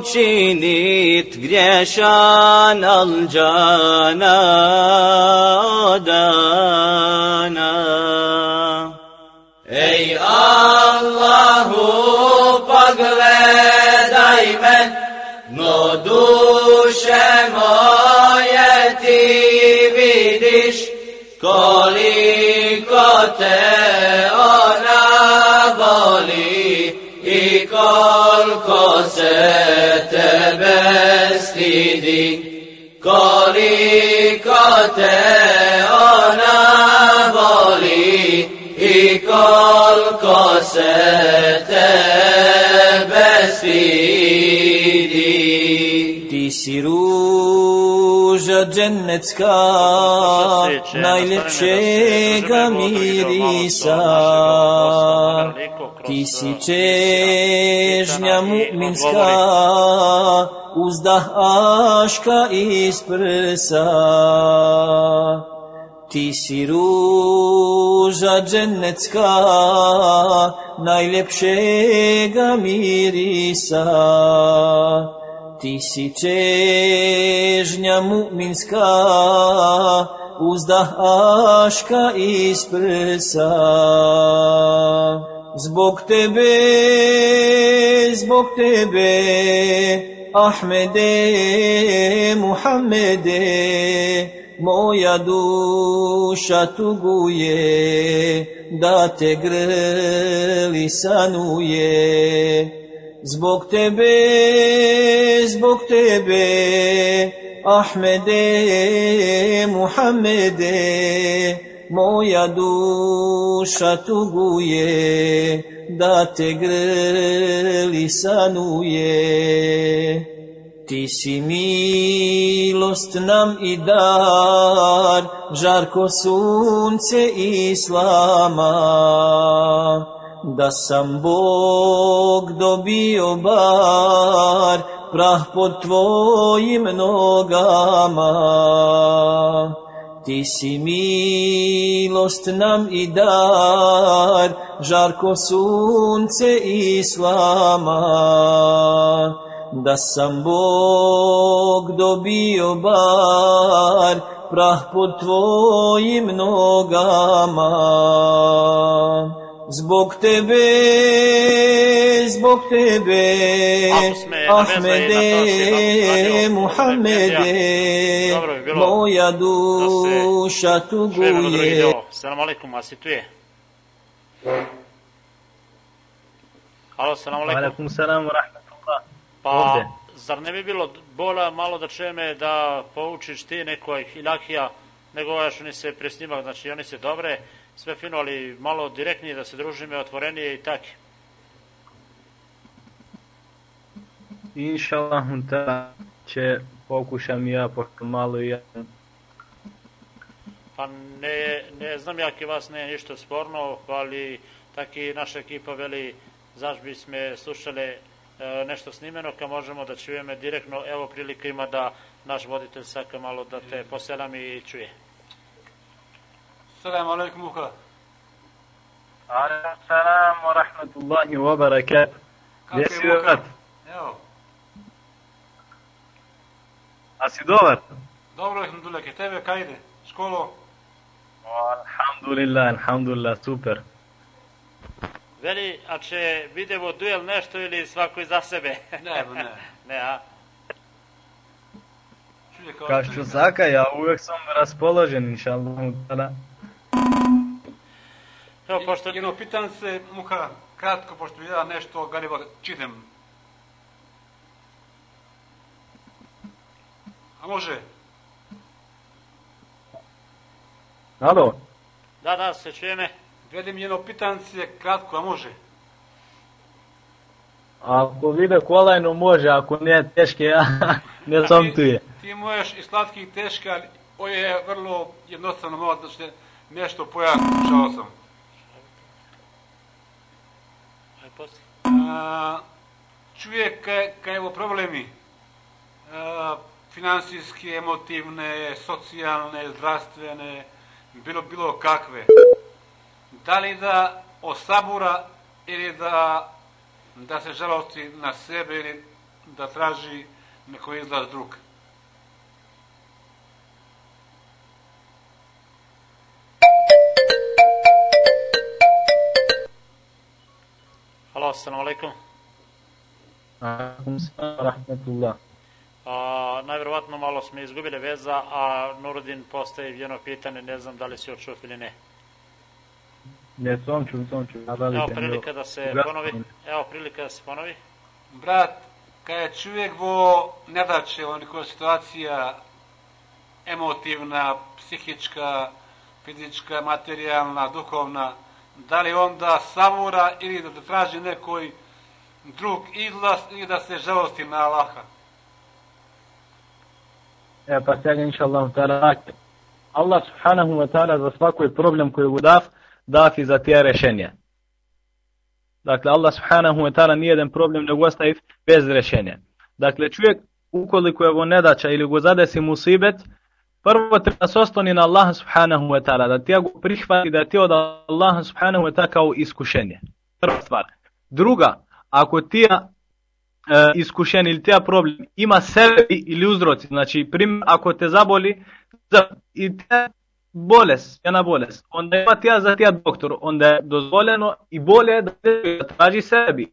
bučinit griješan al džana odana. Ej Allahu Κολι κοτε οναβολι η κολκοσε τεβεστιδι Κολι κοτε οναβολι η κολκοσε τεβεστιδι τι σύρου džennecka, najljepšega mirisa. Ti si čežnja mu'minska, uzdah aška iz prsa. Ti si ruža džennecka, najljepšega mirisa. Ti si čežnja mu'minska, uzdah aška iz prsa. Zbog tebe, zbog tebe, Ahmede, Muhammede, moja duša tuguje, da te grli sanuje. Zbog tebe, zbog tebe, Ahmede, Muhammede, moja duša tuguje, da te grli sanuje. Ti si milost nam i dar, žarko sunce islama. Da sam Bog dobio bar, prah pod tvojim nogama. Ti si milost nam i dar, žarko sunce islama. Da sam Bog dobio bar, prah pod tvojim nogama. Zbog tebe, zbog tebe, Ahmede, Muhammede, moja duša tuguje. deo. Salam alaikum, a si tu je? Halo, salam alaikum. Alaikum salam wa rahmatullah. Pa, Ovde. zar ne bi bilo bolja malo da čujeme da poučiš ti neko ilahija, nego ovaj što oni se presnimak, znači oni se dobre, sve fino, ali malo direktnije da se družime, otvorenije i tak. Inša ta će pokušam i ja, pošto malo i ja Pa ne, ne znam jak i vas ne ništa sporno, ali taki naša ekipa veli zaš bi sme slušali e, nešto snimeno, ka možemo da čujeme direktno, evo prilika ima da naš voditelj saka malo da te poselam i čuje. Uha. Alaikum salam wa rahmatullahi wa barakatuh. Gdje si brat? Evo, A si dobar? dobro alhamdulillah, ke tebe kaj ide? Školo? Alhamdulillah, alhamdulillah, super. Veli, a će vidimo duel nešto ili svako za sebe? Ne, ne. ne, a? Kao... Kao što Saka, ja uvijek sam raspoložen, inša Allah. Evo, pošto... Jedno pitan se, Muha, kratko, pošto ja nešto ganiva čitam. A može? Alo? Da, da, se čujeme. Vedim jedno pitan se kratko, a može? Ako vide kolajno može, ako nije teške, ja ne sam tu je. Ti možeš i slatki i teški, ali ovo je vrlo jednostavno malo da se nešto pojasni, šao sam. Poslije? A, čuje kaj, kaj evo problemi a, finansijske, emotivne, socijalne, zdravstvene, bilo bilo kakve. Da li da osabura ili da, da se žalosti na sebe ili da traži neko izlaz drug. Assalamu alaikum. Alaikum salam wa rahmatullah. A, najverovatno malo smo izgubili veza, a Nurudin postaje jedno pitanje, ne znam da li si očuo ili ne. Ne, sam ću, sam ću. Evo prilika da se ponovi. Evo prilika da se ponovi. Brat, kad je čovjek vo nedaće, oniko situacija emotivna, psihička, fizička, materijalna, duhovna, da li onda savura ili da, traži nekoj drug izlaz ili da se žalosti na Allaha. E, pa sada, inša Allah, ta'ala, Allah subhanahu wa ta'ala za svakoj problem koji mu dav, dav i za tije rešenje. Dakle, Allah subhanahu wa ta'ala nije jedan problem ne ostaje bez rešenja. Dakle, čovjek, ukoliko je ovo nedača ili go zadesi musibet, prvo treba se osloni na Allah subhanahu wa ta'ala, da ti ga prihvati, da ti od Allah subhanahu wa ta'ala kao iskušenje. Prva stvar. Druga, ako ti je iskušen ili ti problem ima sebi ili uzroci, znači prim, ako te zaboli za, i te bolest, jedna bolest, onda ima ti za ti doktor, onda je dozvoljeno i bolje da te traži sebi.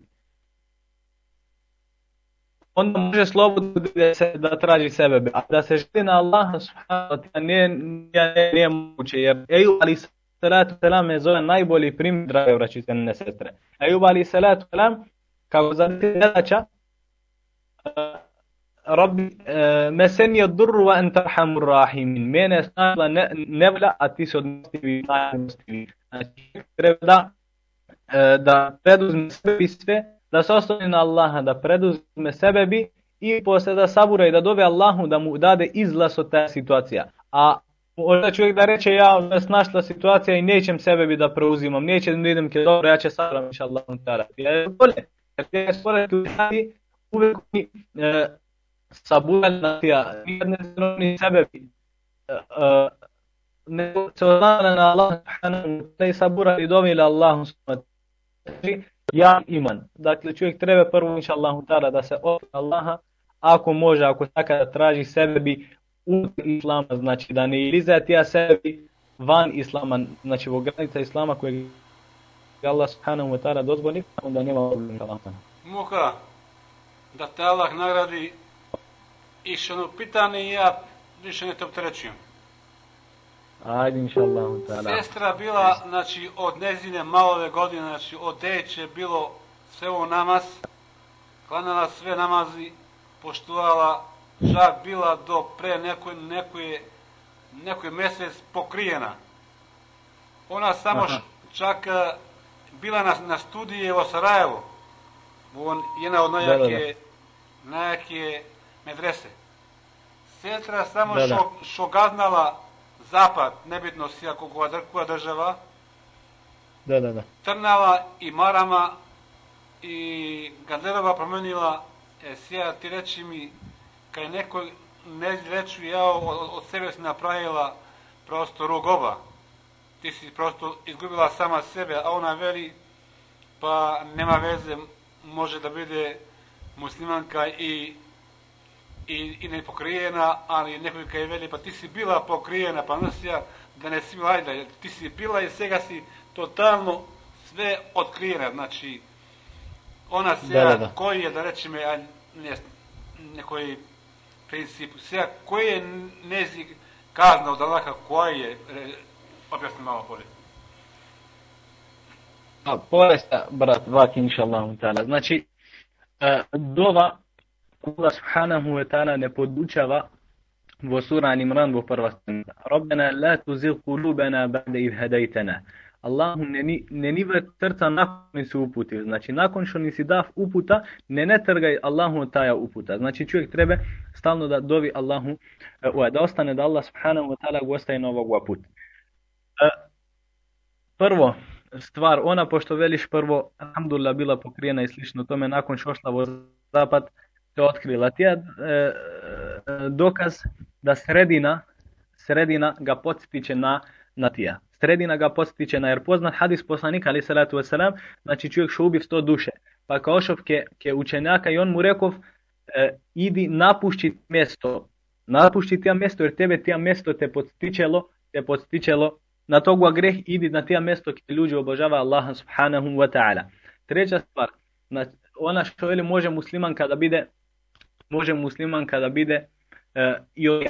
Onda može slobodno da, se, da traži sebe, a da se želi na Allaha subhanahu wa ta'ala nije, nije, nije moguće, jer Ejub ali salatu selam je zove najbolji primjer, drage vraći se ne sestre. Ejub ali salatu selam, kako zadati zadaća, eh, Rabbi, eh, meseni od durru wa entarhamur rahimin. Mene snažila ne, nevla, a ti se odnostivi najmostivi. Znači, treba da, eh, da preduzme sebi sve, da se ostane na Allaha, da preduzme sebebi i posle da sabura i da dove Allahu da mu dade izlaz od ta situacija. A možda čovjek da reče ja me snašla situacija i nećem sebebi da preuzimam, nećem da idem ke dobro, ja će sabram inša Allahu ta'ala. Ja je bolje, jer je spore tu uvijek mi e, sabujalnatija, nijedne strani sebebi, e, e, nego se na Allah subhanahu wa ta'ala i sabura i Allahu subhanahu wa ta'ala. Znači, Ja iman. Dakle, čovjek treba prvo, inša Allahu ta'ala, da se od Allaha, ako može, ako tako da traži sebebi u islama, znači da ne ilize ja sebi van islama, znači u granica islama koje Allah subhanahu wa ta'ala dozvoli, onda nema Allahu. Muha, da te Allah nagradi i što ono pitanje ja više ne te opterećujem. Ajde, inša Allah. Sestra bila, znači, od nezine malove godine, znači, od deće bilo sve ovo namaz, klanala sve namazi, poštovala, čak bila do pre nekoj, nekoj, nekoj mesec pokrijena. Ona samo Aha. čak eh, bila na, na studije u Sarajevu, on jedna od najjake, najjake medrese. Sestra samo da, što, što gaznala zapad, nebitno si ako koja, koja država, da, da, da. trnala i marama i Ganderova promenila, e, sija ti reći mi, kaj neko ne reću ja od, od sebe si napravila prosto rugoba. Ti si prosto izgubila sama sebe, a ona veli, pa nema veze, može da bude muslimanka i i, i ne pokrijena, ali nekoj kaj veli, pa ti si bila pokrijena, pa nosija da ne si ajde, ti si bila i svega si totalno sve otkrijena, znači ona se da, da, da. koji je, da reći me, ne, nekoj princip, sve koji je nezi kazna od Allaha, koji je, objasni malo bolje. A, poresta, brat, vak, inša Allah, znači, uh, dova Allah subhanahu wa ta'ala ne podučava vo sura Imran vo prva strana. Rabbena la tuzigh qulubana ba'da idh hadajtana. Allahu ne, ni, ne nive srca nakon se uputi. Znači, nakon što nisi dav uputa, ne ne trgaj Allahu taja uputa. Znači, čovjek treba stalno da dovi Allahu, uh, da ostane da Allah subhanahu wa ta'ala gostaje novog put. Uh, e, prvo, stvar, ona pošto veliš prvo, alhamdulillah, bila pokrijena i slično tome, nakon što šla vo zapad, se otkrila. Tija e, e, dokaz da sredina, sredina ga podsjetiće na, na tija. Sredina ga podsjetiće na, jer poznat hadis poslanika, ali salatu wasalam, znači čovjek što ubiv sto duše. Pa kao šov ke, ke učenjaka i on mu rekov, e, idi napušći mjesto, napušći tija mjesto, jer tebe tija mjesto te podstičelo, te podstičelo na tog greh, idi na tija mjesto gdje ljudi obožava Allaha subhanahu wa ta'ala. Treća stvar, znači, ona što veli može musliman kada bide може муслиманка да биде е, и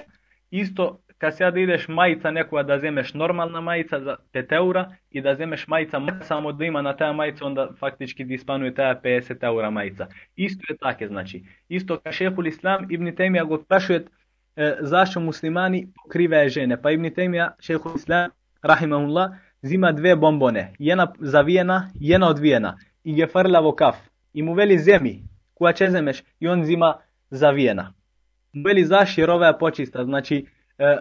Исто, ка сега да идеш мајца некоја да земеш нормална мајца за 5 евра и да земеш мајца само да има на таа мајца, онда фактички да испанува таа 50 евра мајца. Исто е така, значи. Исто ка Шехул Ислам Ибни Темија го прашујат е, зашо муслимани покриваја жене. Па Ибни Темија Шехул Ислам рахимахулла зима две бомбоне, една завиена, една одвиена и ги фрла во каф. И му вели земи, која ќе земеш и он зима zavijena. Beli veli zaš jer ova je počista. Znači e,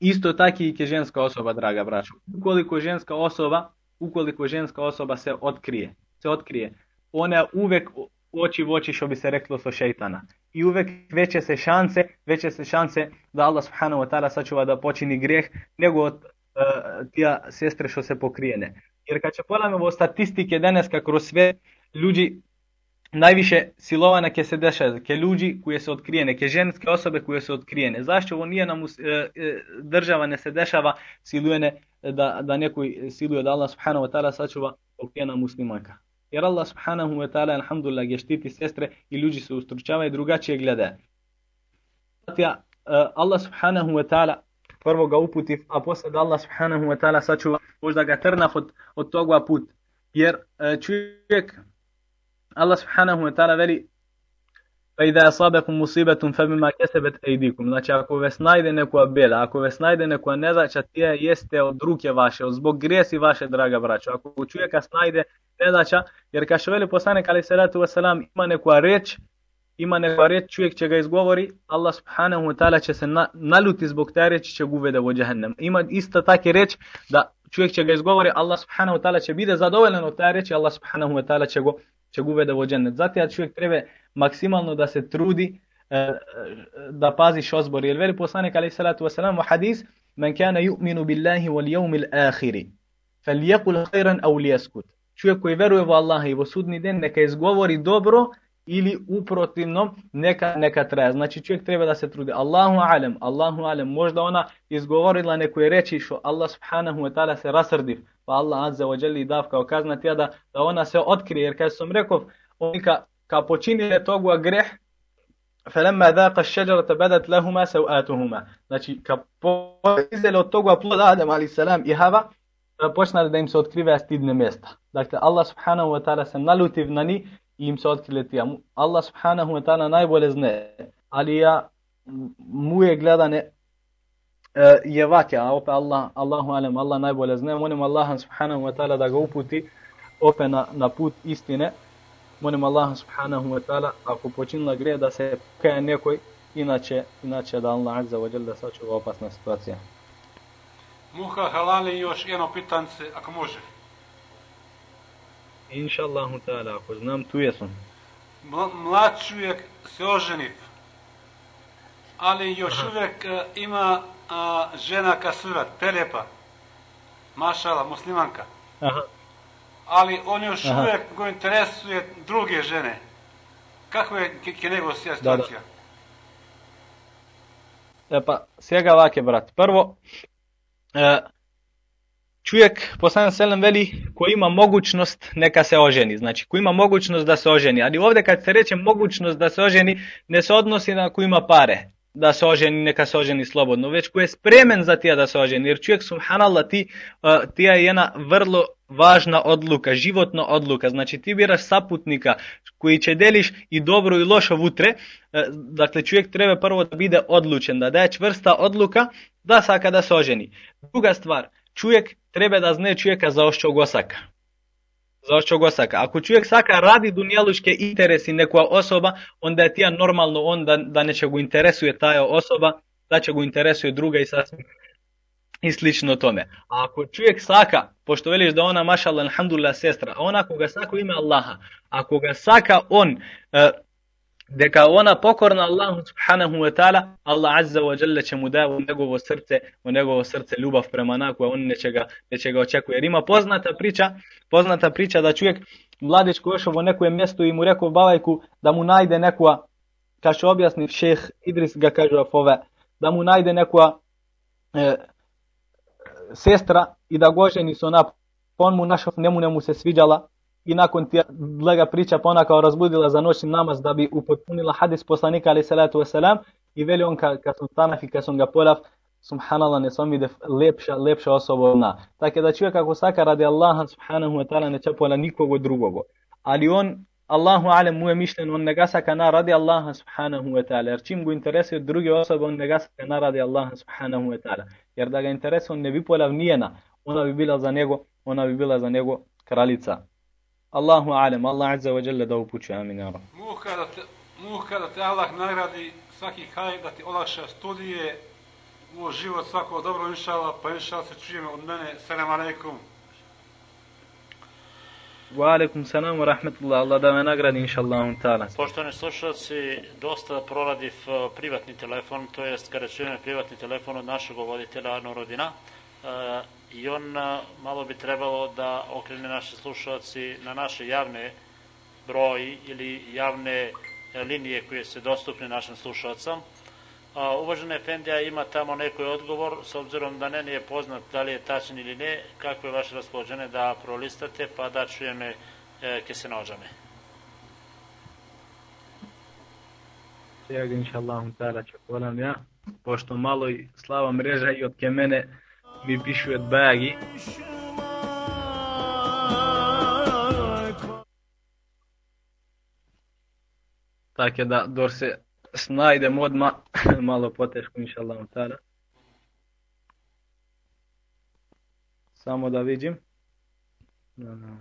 isto taki i je ženska osoba, draga braćo. Ukoliko ženska osoba, ukoliko ženska osoba se otkrije, se otkrije, ona uvek oči v oči, što bi se reklo, sa šeitana. I uvek veće se šanse, veće se šanse da Allah subhanahu wa ta'ala sačuva da počini grijeh, nego od uh, tija sestre što se pokrijene. Jer kad će pogledamo statistike danas kako sve, ljudi najviše silovane ke se dešava, ke ljudi koje se otkrijene, ke ženske osobe koje se otkrijene. Zašto ovo nije nam e, e, država ne se dešava silujene e, da, da nekoj siluje da Allah subhanahu wa ta'ala sačuva okrijena muslimanka. Jer Allah subhanahu wa ta'ala alhamdulillah je štiti sestre i ljudi se ustručavaju i drugačije glede. Zatim, e, Allah subhanahu wa ta'ala prvo ga uputi, a posle da Allah subhanahu wa ta'ala sačuva, možda ga trnaf od, od toga put. Jer čovjek Allah subhanahu wa ta'ala veli fa idha asabakum musibatun fa bima kasabat aydikum. Znači ako vas najde neka bela ako vas najde neka nedaća tije jeste od ruke vaše od zbog grijesi vaše draga braćo. Ako čovjeka snajde nedaća jer kaže veli poslanik ali salatu wasalam ima neku reč ima neka reč čovjek će ga izgovori Allah subhanahu wa ta'ala će se na, naluti zbog te reči će ga uvede u džehennem. Ima isto take reč da čovjek će ga izgovori Allah subhanahu wa ta'ala će bude zadovoljan od te reči Allah subhanahu wa ta'ala će go ќе го уведе во дженет. Затоа човек треба максимално да се труди да пази шо збори. Ел вели посланик алейхи салату веселам во хадис: "Мен кана јумину биллахи вал јаумил ахири, фалјекул хајран ау лјескут." Човек кој верува во Аллаха и во судни ден нека изговори добро или упротивно нека нека трае. Значи човек треба да се труди. Аллаху алем, Аллаху алем. Можда она изговорила некои речи што Аллах субханаху ве таала се расрдив. pa Allah azza wa jalla dav kao kazna tija da, da ona se otkrije. Jer kad sam rekao, oni ka, ka počinile toga greh, فلما ذاق الشجرة بدت لهما سوآتهما. Znači, kad izele od toga ploda Adam ali salam i Hava, počnali da im se otkrive stidne mjesta. Dakle, Allah subhanahu wa ta'ala se nalutiv na njih i im se otkrile tija. Allah subhanahu wa ta'ala najbolje zne, ali ja mu je gledane je vake, a opet Allah, Allahu alem, Allah najbolje zne. Molim Allah subhanahu wa ta'ala da ga uputi opet na, na put istine. Molim Allah subhanahu wa ta'ala ako počinila gre da se pokaje nekoj, inače, inače da Allah azza wa jalla sačuva opasna situacija. Muha halali još jedno pitance, ako može. Inša Allahu ta'ala, ako znam, tu jesam. Mlad čovjek se oženiv, ali još uvijek uh, ima uh, žena kasurat, telepa, mašala, muslimanka. Aha. Ali on još Aha. uvijek go interesuje druge žene. Kako je ke, ke nego situacija? E pa, svega ovake, brat. Prvo, e, čovjek, poslanjan selem veli, ko ima mogućnost, neka se oženi. Znači, ko ima mogućnost da se oženi. Ali ovdje kad se reče mogućnost da se oženi, ne se odnosi na ko ima pare da se oženi, neka se oženi slobodno, već ko je spremen za tija da se oženi. Jer čovjek, subhanallah, ti, uh, tija je jedna vrlo važna odluka, životna odluka. Znači ti biraš saputnika koji će deliš i dobro i lošo vutre. Uh, dakle, čovjek treba prvo da bude odlučen, da daje čvrsta odluka da saka da se oženi. Druga stvar, čovjek treba da zne čovjeka za ošćog osaka. Zašto go saka? Ako čovjek saka radi dunjaluške interesi neka osoba, onda je tija normalno on da, da neće go interesuje taja osoba, da će go interesuje druga i sasvim i slično tome. A ako čovjek saka, pošto veliš da ona mašala alhamdulillah sestra, a ona ako ga saka ima Allaha, ako ga saka on, e, deka ona pokorna Allahu subhanahu wa ta'ala, Allah azza wa jalla će mu da u njegovo srce, u njegovo srce ljubav prema naku, a on neće ga, neće ga očekuje. Jer ima poznata priča, poznata priča da čovjek mladić koji još u nekoje mjesto i mu rekao balajku da mu najde nekoja, kaže objasni šeh Idris ga kaže afove, da mu najde nekoja e, sestra i da goženi su ona, on mu našao, nemu ne mu se sviđala i nakon ti lega priča pa ona kao razbudila za noćni namaz da bi upotpunila hadis poslanika ali salatu wasalam i veli on kad, ka sam tanaf i kad sam ga polav, subhanallah, ne sam vide lepša, lepša osoba ona. na. Tako da čovjek ako saka radi Allaha subhanahu wa ta'ala ne će pola nikog drugog. Ali on, Allahu alem mu je mišljen, on ne ga saka na radi Allaha subhanahu wa ta'ala. Jer čim go interesuje druge osobe, on ne ga saka na radi Allaha subhanahu wa ta'ala. Jer da ga interesuje, on ne bi polav nijena. Ona bi bila za nego, ona bi bila za nego kraljica. Allahu alem, Allah azza wa jalla da upućuje, amin, ja rab. Muh kada te, muh kada te Allah nagradi svaki haj da ti olakša studije, u život svako dobro inšala, pa inšala se čujemo od mene. Salam alaikum. Wa alaikum salam wa rahmatullah, Allah da me nagradi inša Allahum ta'ala. Poštovani slušalci, dosta proradiv eh, privatni telefon, to jest kada čujeme privatni telefon od našeg voditelja Norodina. I on malo bi trebalo da okrene naše slušalci na naše javne broji ili javne e, linije koje se dostupne našim slušalcam. A, uvažena Efendija ima tamo neki odgovor, s obzirom da ne nije poznat da li je tačan ili ne, kako je vaše raspoloženje da prolistate, pa da čujeme e, ke se nođame. Ja ga inša Allahum ta'ala ću ja, pošto malo i slava mreža i od ke mene mi pišu od bagi. Tako da, Dor se snajdem odma malo poteško inša Allah ta'ala. Samo da vidim. No, no.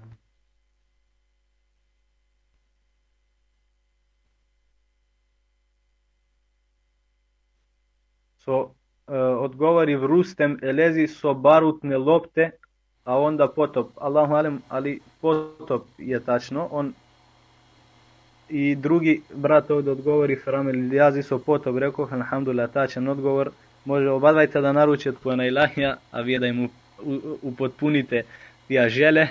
so E, odgovori odgovori vrustem elezi so barutne lopte, a onda potop. Allahu alem, ali potop je tačno. On i drugi brat ovdje odgovori Faramel Jazi so potop, rekao, alhamdulillah, tačan odgovor. Može obadvajte da naručite po pojena ilahija, a vi da im upotpunite tija žele. E,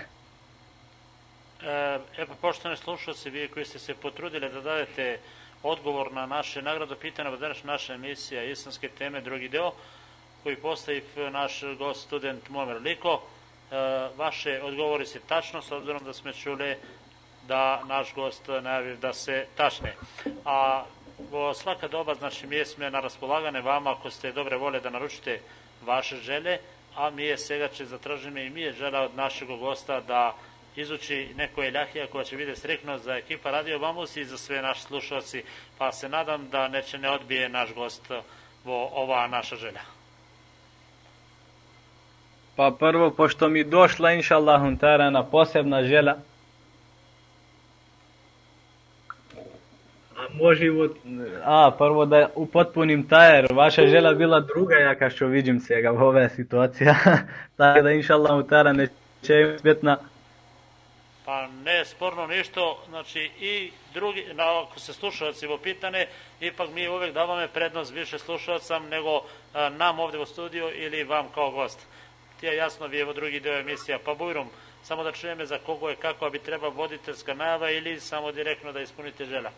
evo, poštovani slušalci, vi koji ste se potrudili da dajete odgovor na naše nagrado pitanja, na danas naša emisija Islamske teme, drugi deo, koji postavi naš gost student Momer Liko. E, vaše odgovori se tačno, s obzirom da smo čuli da naš gost najavi da se tačne. A o, svaka doba, znači, mi smo na raspolagane vama ako ste dobre vole da naručite vaše želje, a mi je svega će zatražiti i mi je žela od našeg gosta da izuči neko ilahija koja će biti strikno za ekipa Radio Bambus i za sve naše slušalci, pa se nadam da neće ne odbije naš gost vo ova naša želja. Pa prvo, pošto mi došla, inša Allahum tarana, posebna žela, a može a prvo da upotpunim tajer, vaša žela bila druga, ja kao što vidim se ga ove situacija, tako da inša Allahum tarana će im svetna Pa ne sporno ništa, znači i drugi, na, ako se slušalci vo pitane, ipak mi uvek davame prednost više slušalcam nego a, nam ovde u studiju ili vam kao gost. Ti je jasno, vi evo drugi deo emisija, pa bujrum, samo da čujeme za kogo je kako, bi treba voditeljska najava ili samo direktno da ispunite želja.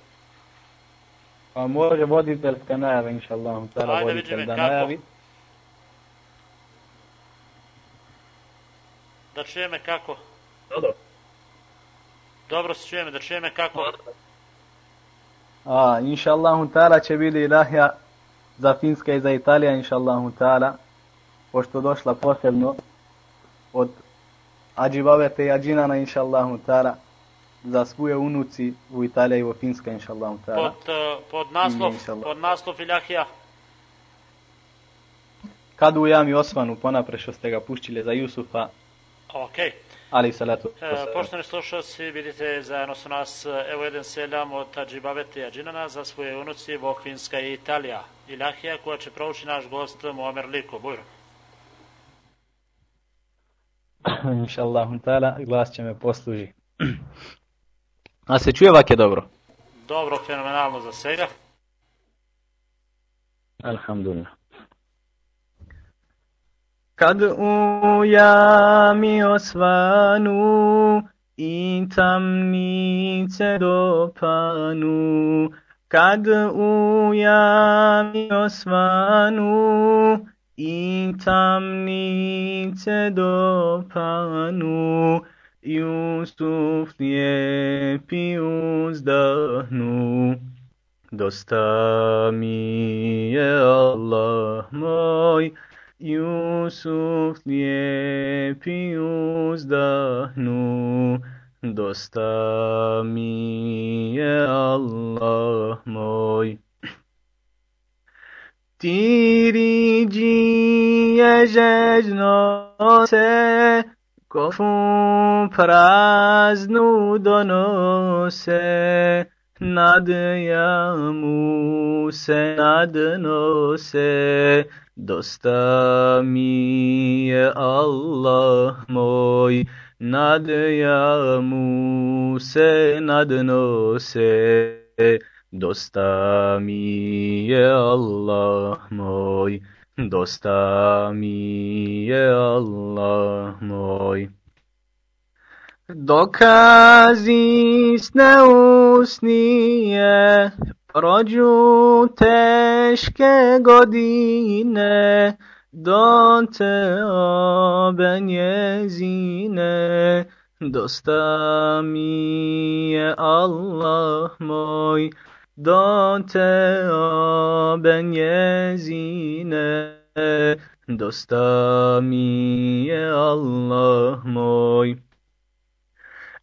Pa može voditeljska najava, inša Allah, tada Ajde, voditelj vidimo da kako. najavi. Da čujeme kako. Dobro. Dobro se čujeme, da čujeme kako. A, inša Allahu ta'ala će biti ilahija za Finska i za Italija, inša Allahu ta'ala, pošto došla posebno od Ađibavete i Ađinana, inša Allahu ta'ala, za svoje unuci u Italiji i u Finska, inša Allahu ta'ala. Pod, eh, pod naslov, pod naslov ilahija. Kad u jami Osmanu, ponapre što ste ga puštili za Jusufa, Okej. Ali salatu. E, poštovani slušalci, vidite zajedno su nas evo jedan seljam od Tadžibavete Adžinana za svoje unuci vo Finska i Italija. Ilahija koja će prouči naš gost Muamer Liko. Bujro. inša ta'ala, glas će me posluži. A se čuje ovak je dobro? Dobro, fenomenalno za svega. Alhamdulillah. Kad u jami osvanu i tamnice dopanu, kad u jami osvanu i tamnice dopanu, Jusuf lijepi uzdahnu. dosta mi je Allah moj, Jusuf lijepi uzdahnu, dosta mi je Allah moj. Tiri džije žežno se, kofu praznu donose, nad jamu se nadnose, dosta mi je Allah moj, nad jamu se nadnose, dosta mi je Allah moj, dosta mi je Allah moj. Dokazi neusnije, prođu teške godine, do te obe njezine, dosta mi je Allah moj, do te obe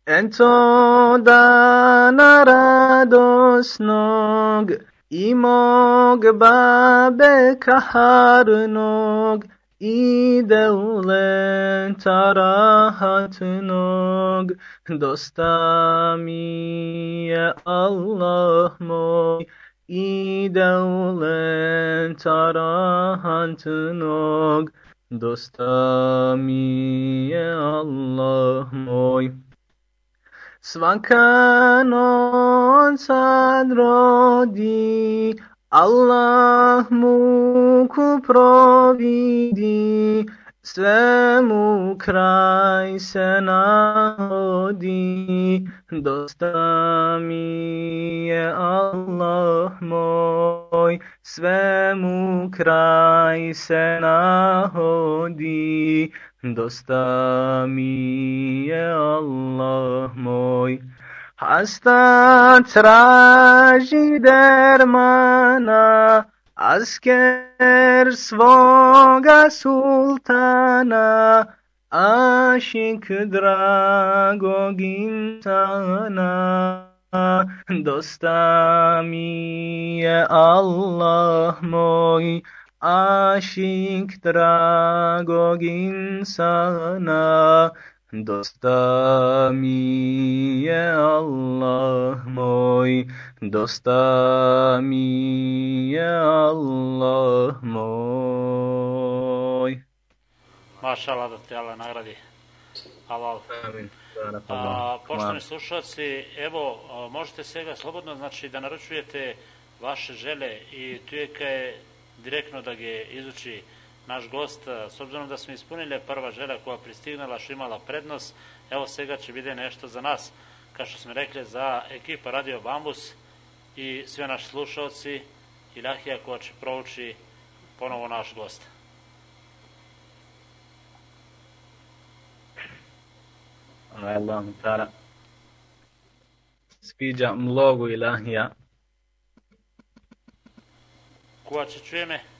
njezine, dosta mi je Allah moj. Ento dana radosnog i mog babe kaharnog i devleta rahatnog dosta mi je Allah moj i devleta rahatnog dosta mi je Allah moj Svaka noć sad rodi, Allah muku providi, svému kraj se náhodí, dostá mi je Allah môj, svému kraj se náhodí, dostá je Allah môj. Hasta traži dermana, asker svoga sultana, ašik dragog insana. Dosta mi je Allah moj, ašik dragog insana, dosta mi je Allah moj, dosta mi je Allah moj. Mašala da te Allah nagradi. Halal. Amin. A, poštovani slušalci, evo, možete svega slobodno znači da naručujete vaše žele i tujeka je direktno da ga izuči naš gost, s obzirom da smo ispunili prva želja koja pristignala, što imala prednost, evo svega će biti nešto za nas, kao što smo rekli, za ekipa Radio Bambus i sve naši slušalci i Lahija koja će prouči ponovo naš gost. Allah ta'ala sviđa mnogo ilahija. Koja će čuje me?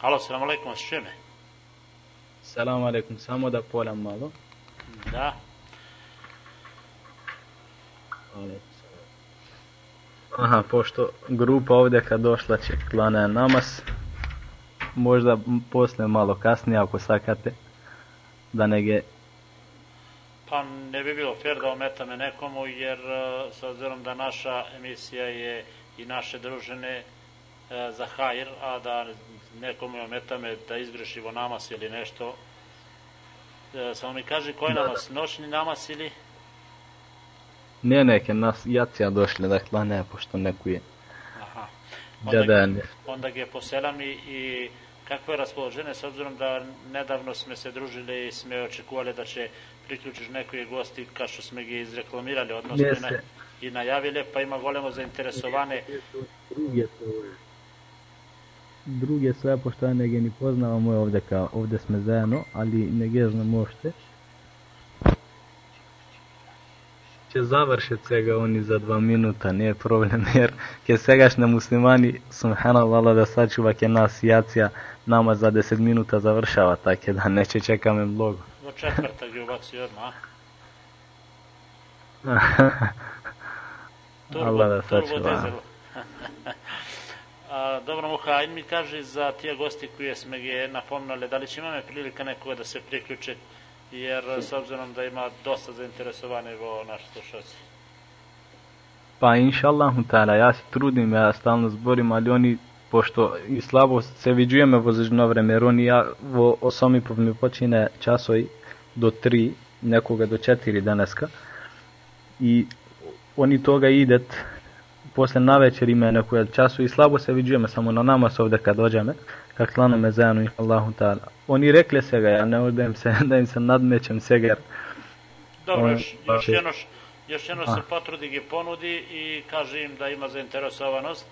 Halo, salam alaikum, vas čuje me? Salam alaikum, samo da polam malo. Da. Aha, pošto grupa ovdje kad došla će klana namaz, možda posle malo kasnije ako sakate, da nege Pa ne bi bilo fair da ometame nekomu, jer e, s obzirom da naša emisija je i naše družene e, za hajr, a da nekomu ometame da izgrešivo namas ili nešto. E, Samo mi kaži koji namas, noćni namas ili... ne neke nas jacija došle da klane, pošto neku je Aha. Onda, onda ga je poselami i kakvo je raspoloženje s obzirom da nedavno sme se družili i sme očekuvali da će priključiš nekoj gosti kao što sme ga izreklamirali, odnosno i, na, i najavili, pa ima golemo zainteresovane. druge su druge sve pošto ja nege ni poznavamo je ovdje kao ovdje sme zajedno ali nege znam možete će završiti svega oni za dva minuta, nije problem, jer ke segašne muslimani, subhanallah, da sačuva ke nas jacija, nama za 10 minuta završava, tako da neće čekame mnogo. Do četvrtog je ubacio odmah. Turbo, Allah da turbo sačuva. dizel. A, dobro, Muha, ajde mi kaži za tije gosti koje smo je napomnali, da li će imame prilika nekoga da se priključe, jer s obzirom da ima dosta zainteresovane vo naši slušalci. Pa inša Allahu ta'ala, ja se trudim, ja stalno zborim, ali oni, pošto i slabo se viđujeme vozežno vreme, jer oni ja, vo osomipov mi počine časoj do tri, nekoga do četiri daneska, i oni toga idet, posle na večer ima nekoja času i slabo se viđujeme, samo na nama se ovde kad dođeme, kak slano me zajanu, inša Allahu ta'ala. Oni rekli se ga, ja ne odajem se, da im se nadmećem sega, jer Dobro, On- još, još jedno, još jedno se potrudi ga ponudi i kaže im da ima zainteresovanost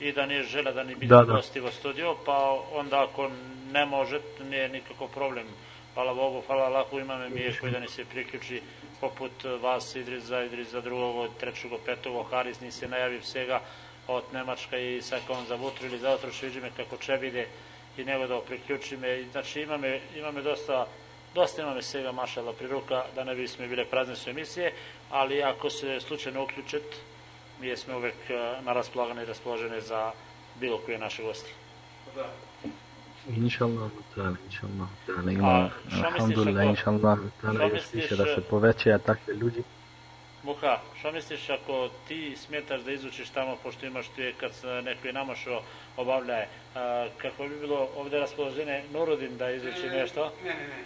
i da nije žela da ni biti Da, gosti u studio, pa onda ako ne može, nije nikako problem. Hvala Bogu, hvala Allahu, imame mi je koji da ni se priključi poput eh, vas, Idriza, Idriza drugog, trećeg, petog, Haris, ni se najavi svega od Nemačka i sad kao on zavutru ili zavutru što me kako čebide i nego da priključi me. I, Znači ima me dosta dosta imamo svega mašala pri ruka da ne bismo bile prazne su emisije, ali ako se slučajno uključit, mi smo uvek eh, na raspolagane i raspoložene za bilo koje naše gosti. Da. Inša Allah, ta'ala, inša Allah, ta'ala, A, ima, misliš alhamdulillah, inša Allah, ta'ala, još više da se povećaju takve ljudi. Muha, šta misliš ako ti smetaš da izučiš tamo, pošto imaš tu je kad se neko je namašo obavljaje, a, kako bi bilo ovde raspoloženje Nurudin da izuči nešto? Ne, ne, ne.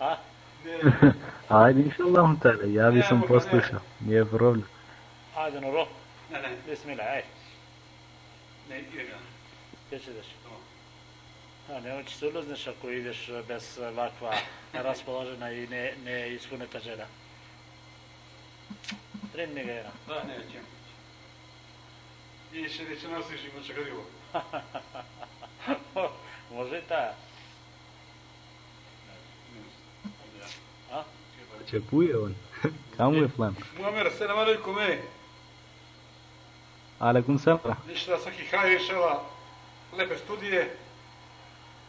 A? ne. Ajde, inša Allah, ta'ala, ja bi Ne, sam ne. poslušao, nije problem. Ajde, Nuro, Ne, ne, bismillah, aj, ne, idem ja. gdje će ideš? Tamo. A, ne hoćeš se ulazneš ako ideš bez ovakva raspoložena i ne, ne ispuneta želja. Trini ga jedan. Da, nećem. I še neće nosiš i moće gorivo. Može i ta. A? Če puje on? Kamu je plan? Muamer, selam alaikum, ej. Alekum sabra. Ništa, svaki haj rješava. Lepe studije.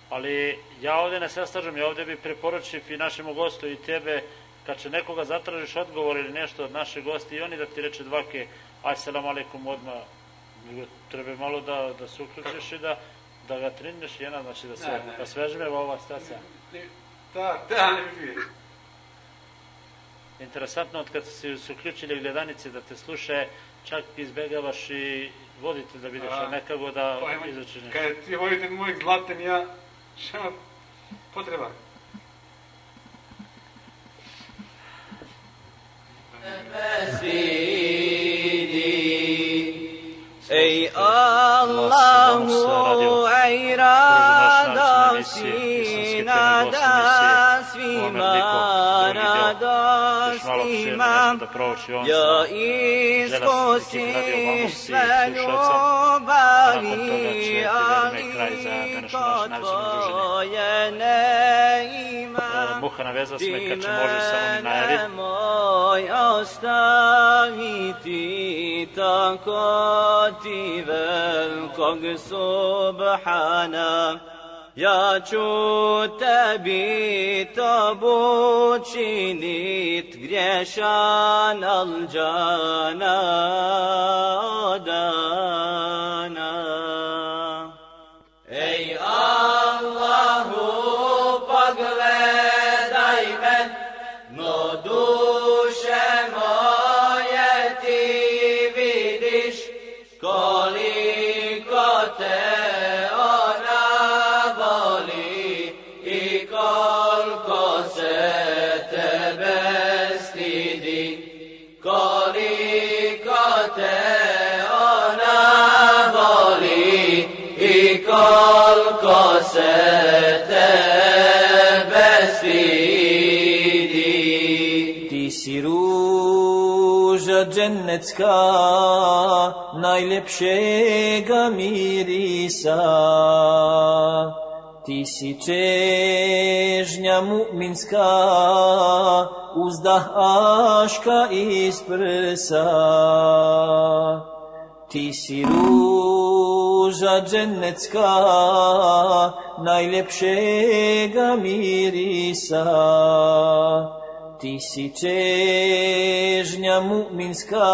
Ali ja ovde ne se slažem, ja ovde bi preporučio i našemu gostu i tebe, kad će nekoga zatražiš odgovor ili nešto od naših gosti i oni da ti reče dvake, aj selam alaikum odmah, nego treba malo da, da se uključiš i da, da ga trineš jedna, znači da se Ne, ne. da svežme ova stacija. Ta, ta ne bi. Interesantno, od kad se su uključili gledanice da te sluše, čak izbegavaš i vodite da vidiš, A, nekako da Pa izučiš nešto. kad ti volite moj zlaten, ja šta ima potreba. Ey Allahu ej radosti nada radostima Ja iskusi sve ljubavi, ali kod tvoje ne ima. Muha naveza sme Ti kad će može samo mi najavi. nemoj ostaviti tako ti velikog subhana. Ja ću tebi tabu činit grješan al džana dana. Koliko se tebe. Ti si ruža džennecka, najljepšega mirisa. Ti si čežnja mu'minska, uzdah aška iz prsa. Ti si ruža dženecka, najljepšega mirisa. Ti si čežnja mu'minska,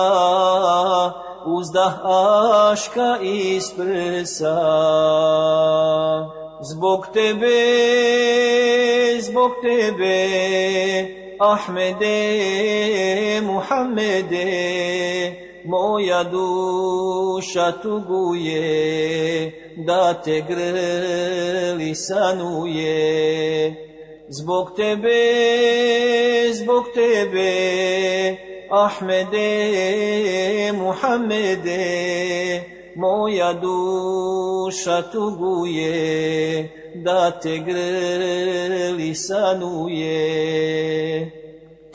uzdah aška iz prsa. Zbog tebe, zbog tebe, Ahmede, Muhammede, moja duša tuguje, da te grli sanuje. Zbog tebe, zbog tebe, Ahmede, Muhammede, moja duša tuguje, da te grli sanuje.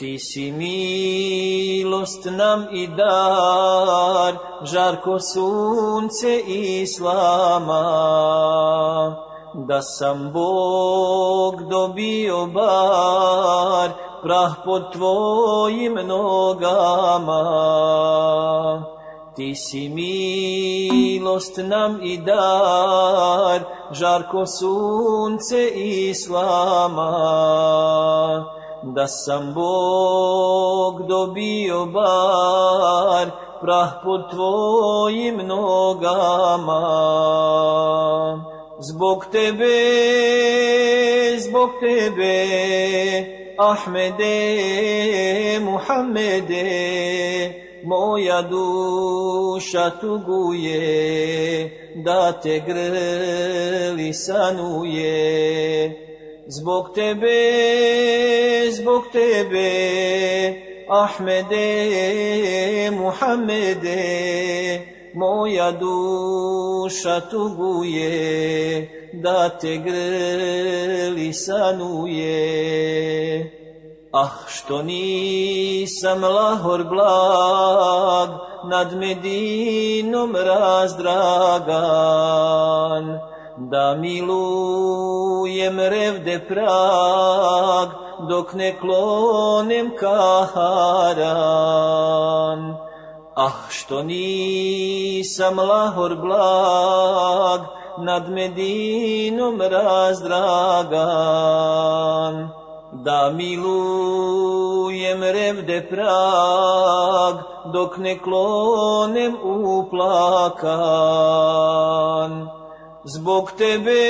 Ti si milost nam i dar, žarko sunce islama. Da sam Bog dobio bar, prah pod tvojim nogama. Ti si milost nam i dar, žarko sunce islama. Da sam Bog dobio bar, prah pod tvojim nogama. Zbog tebe, zbog tebe, Ahmede, Muhammede, moja duša tuguje, da te grli sanuje. Zbog tebe, zbog tebe, Ahmede, Muhammede, moja duša tuguje, da te grli sanuje. Ah, što nisam lahor blag, nad Medinom razdragan, da milujem revde prag, dok ne klonem kaharan. Ah, što nisam lahor blag, nad Medinom razdragan, da milujem revde prag, dok ne klonem uplakan. Zbog tebe,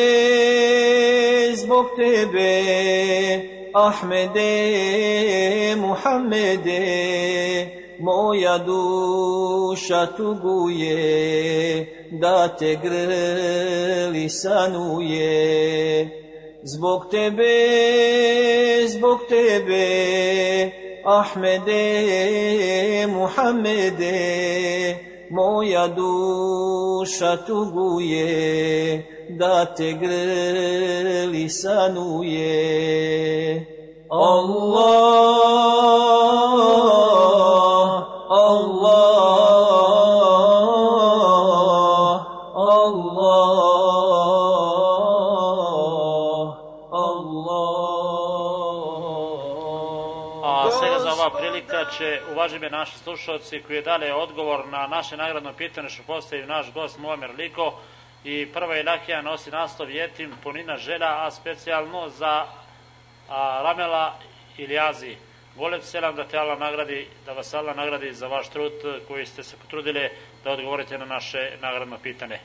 zbog tebe, Ahmede, Muhammede, moja duša tuguje, da te grli sanuje. Zbog tebe, zbog tebe, Ahmede, Muhammede, moja duša tuguje, da te grli sanuje. Allah, će naši slušalci koji je dale odgovor na naše nagradno pitanje što postavio naš gost Muamer Liko i prva ilahija nosi naslov Jetim punina želja, a specijalno za a, Ramela Ilijazi. Volim selam da te Allah nagradi, da vas Allah nagradi za vaš trud koji ste se potrudili da odgovorite na naše nagradno pitanje.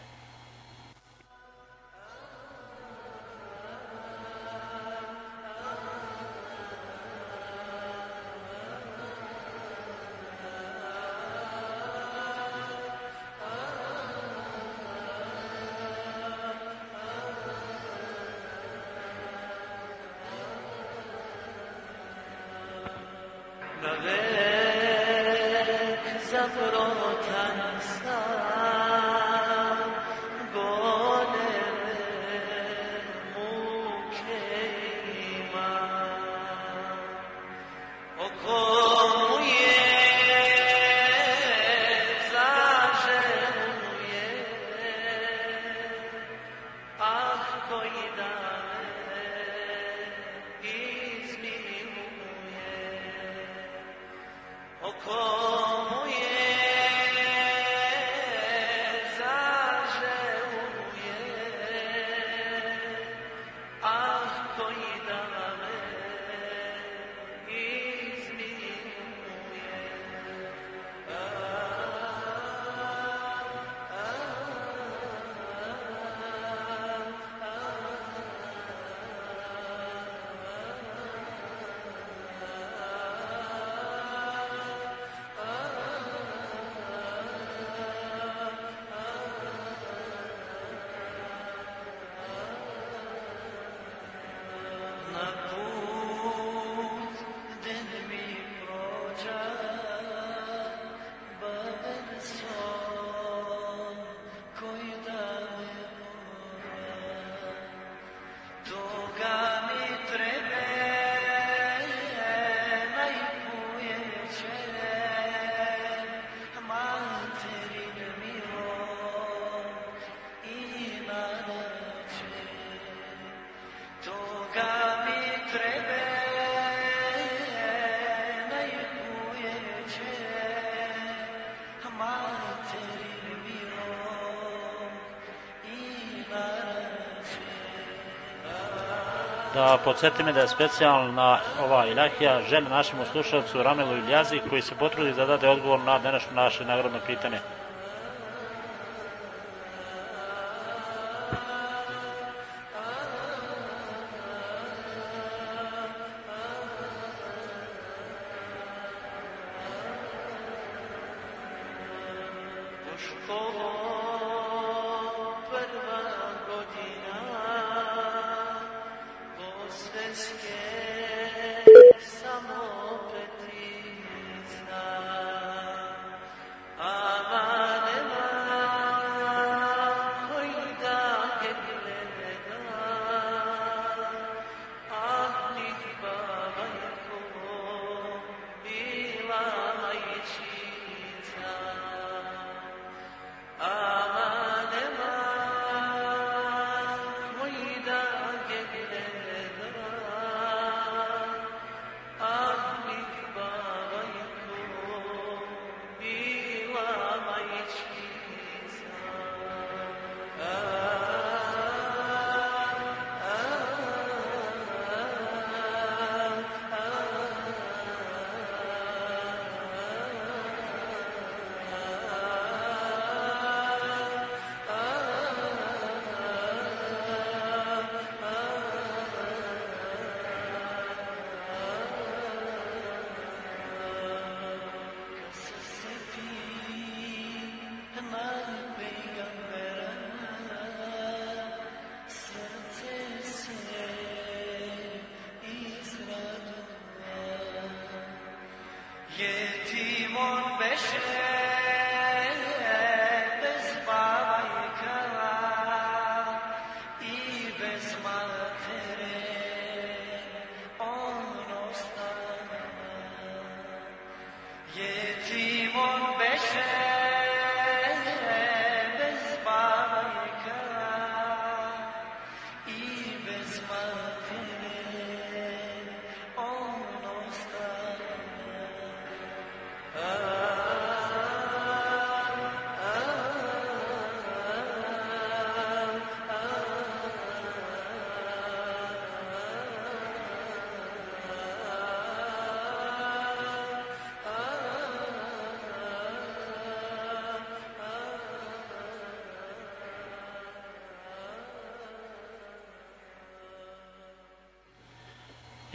Da podsjeti me da je specijalna ova ilahija želja našemu slušalcu Ramelu Iljazi koji se potrudi da dade odgovor na današnje naše nagradno pitanje.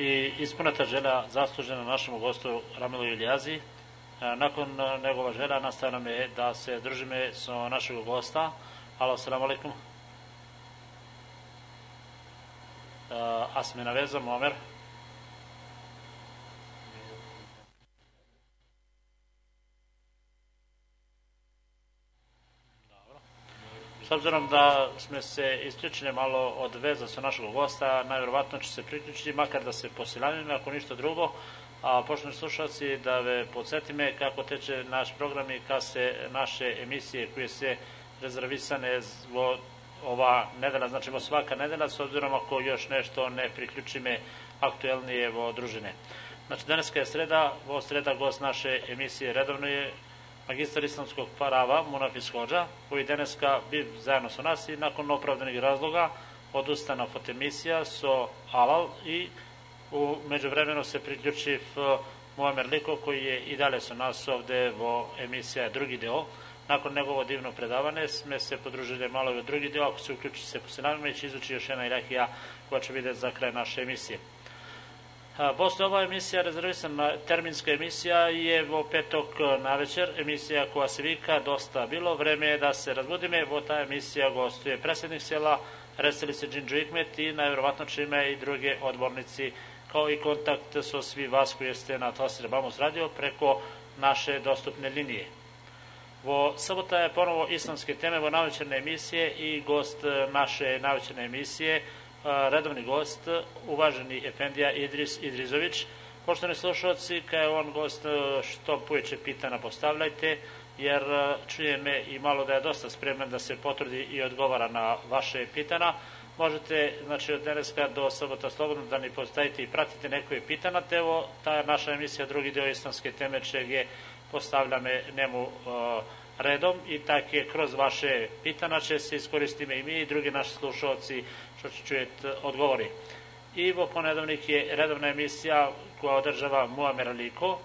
I ispunata žela zaslužena našemu gostu Ramilu Iljazi. E, nakon njegova želja nastaje nam je da se družime sa našeg gosta. Alo, assalamu alaikum. E, Asmina Veza, Momer. Omer. Obzirom da smo se isključili malo od veza sa našeg gosta, najvjerovatno će se priključiti, makar da se posilavim, ako ništa drugo. A poštovni slušalci, da ve podsjeti me kako teče naš program i kad se naše emisije koje se rezervisane zvo ova nedela, znači svaka nedela, s obzirom ako još nešto ne priključime aktuelnije vo družine. Znači, danas je sreda, vo sreda gost naše emisije redovno je magistar islamskog prava Munafis Hođa, koji deneska bi zajedno sa nas i nakon opravdanih razloga odustana od emisija so Alal i u međuvremenu se priključiv Muamer Liko koji je i dalje sa nas ovde vo emisija drugi deo. Nakon njegovo divno predavanje sme se podružili malo i u drugi deo, ako se uključi se posljednavima i će izući još jedna ilahija koja će vidjeti za kraj naše emisije. A, Posle ova emisija, rezervisana terminska emisija je vo petok e, na večer, emisija koja se vika dosta bilo, vreme je da se razbudime, vo ta emisija gostuje predsjednik sela, Reseli se Džinđu Ikmet i najvjerovatno čime i druge odbornici, kao i kontakt sa svi vas koji ste na Tosir Bamos radio preko naše dostupne linije. Vo sabota je ponovo islamske teme vo navečerne emisije i gost e, naše navečerne emisije, redovni gost, uvaženi Efendija Idris Idrizović. Poštovani slušalci, kada je on gost, e, što pojeće pitana postavljajte, jer e, čuje me i malo da je dosta spreman da se potrudi i odgovara na vaše pitana. Možete, znači, od dneska do sobota slobodno da ni postavite i pratite neko je pitana, te evo, ta naša emisija, drugi dio islamske teme, čeg je postavljame njemu uh, redom i tak je kroz vaše pitana će se iskoristime i mi i drugi naši slušalci što ću čujeti odgovori. Ivo ponedovnik je redovna emisija koja održava Muamer Aliko,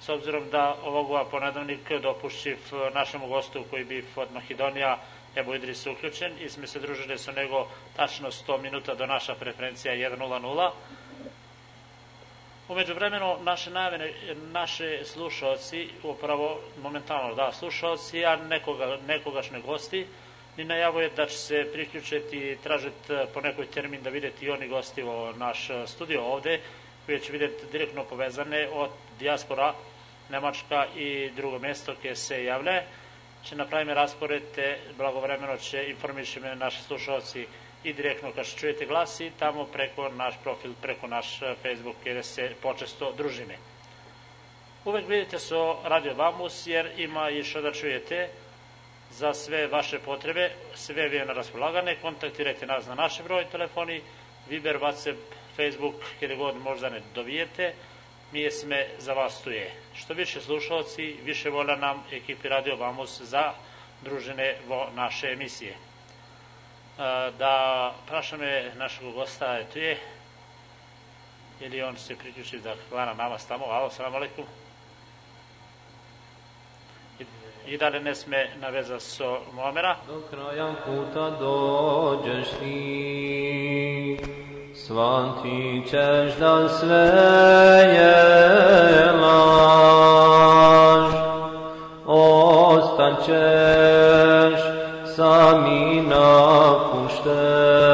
s obzirom da ovog ponedovnik dopušćiv našemu gostu koji bi od Makedonija Ebu Idris uključen i smo se družili sa nego tačno 100 minuta do naša preferencija 1.00. Umeđu vremenu naše najavene, naše slušalci, upravo momentalno da, slušalci, a nekoga, nekogašne gosti, ni najavuje da će se priključiti i tražiti eh, po nekoj termin da vidjeti i oni gosti u naš eh, studio ovde, koje će vidjeti direktno povezane od dijaspora Nemačka i drugo mjesto koje se javlja. Će napravime raspored te blagovremeno će informišimo naši slušalci i direktno kad čujete glas i tamo preko naš profil, preko naš eh, Facebook gde se počesto družime. Uvek vidite so Radio Vamus jer ima i što da čujete za sve vaše potrebe, sve vi je na raspolagane, kontaktirajte nas na naše broj telefoni, Viber, Whatsapp, Facebook, kjer god možda ne dovijete, mi je sme za vas tu je. Što više slušalci, više volja nam ekipi Radio Vamos za družene vo naše emisije. E, da prašame našeg gosta je tu je, ili on se priključi da hvala nama tamo. Alo, salam alaikum. I da li ne sme naveza so Muamera? Do kraja puta dođeš ti, svanti ćeš da sve je laž, ostaćeš sami napušten,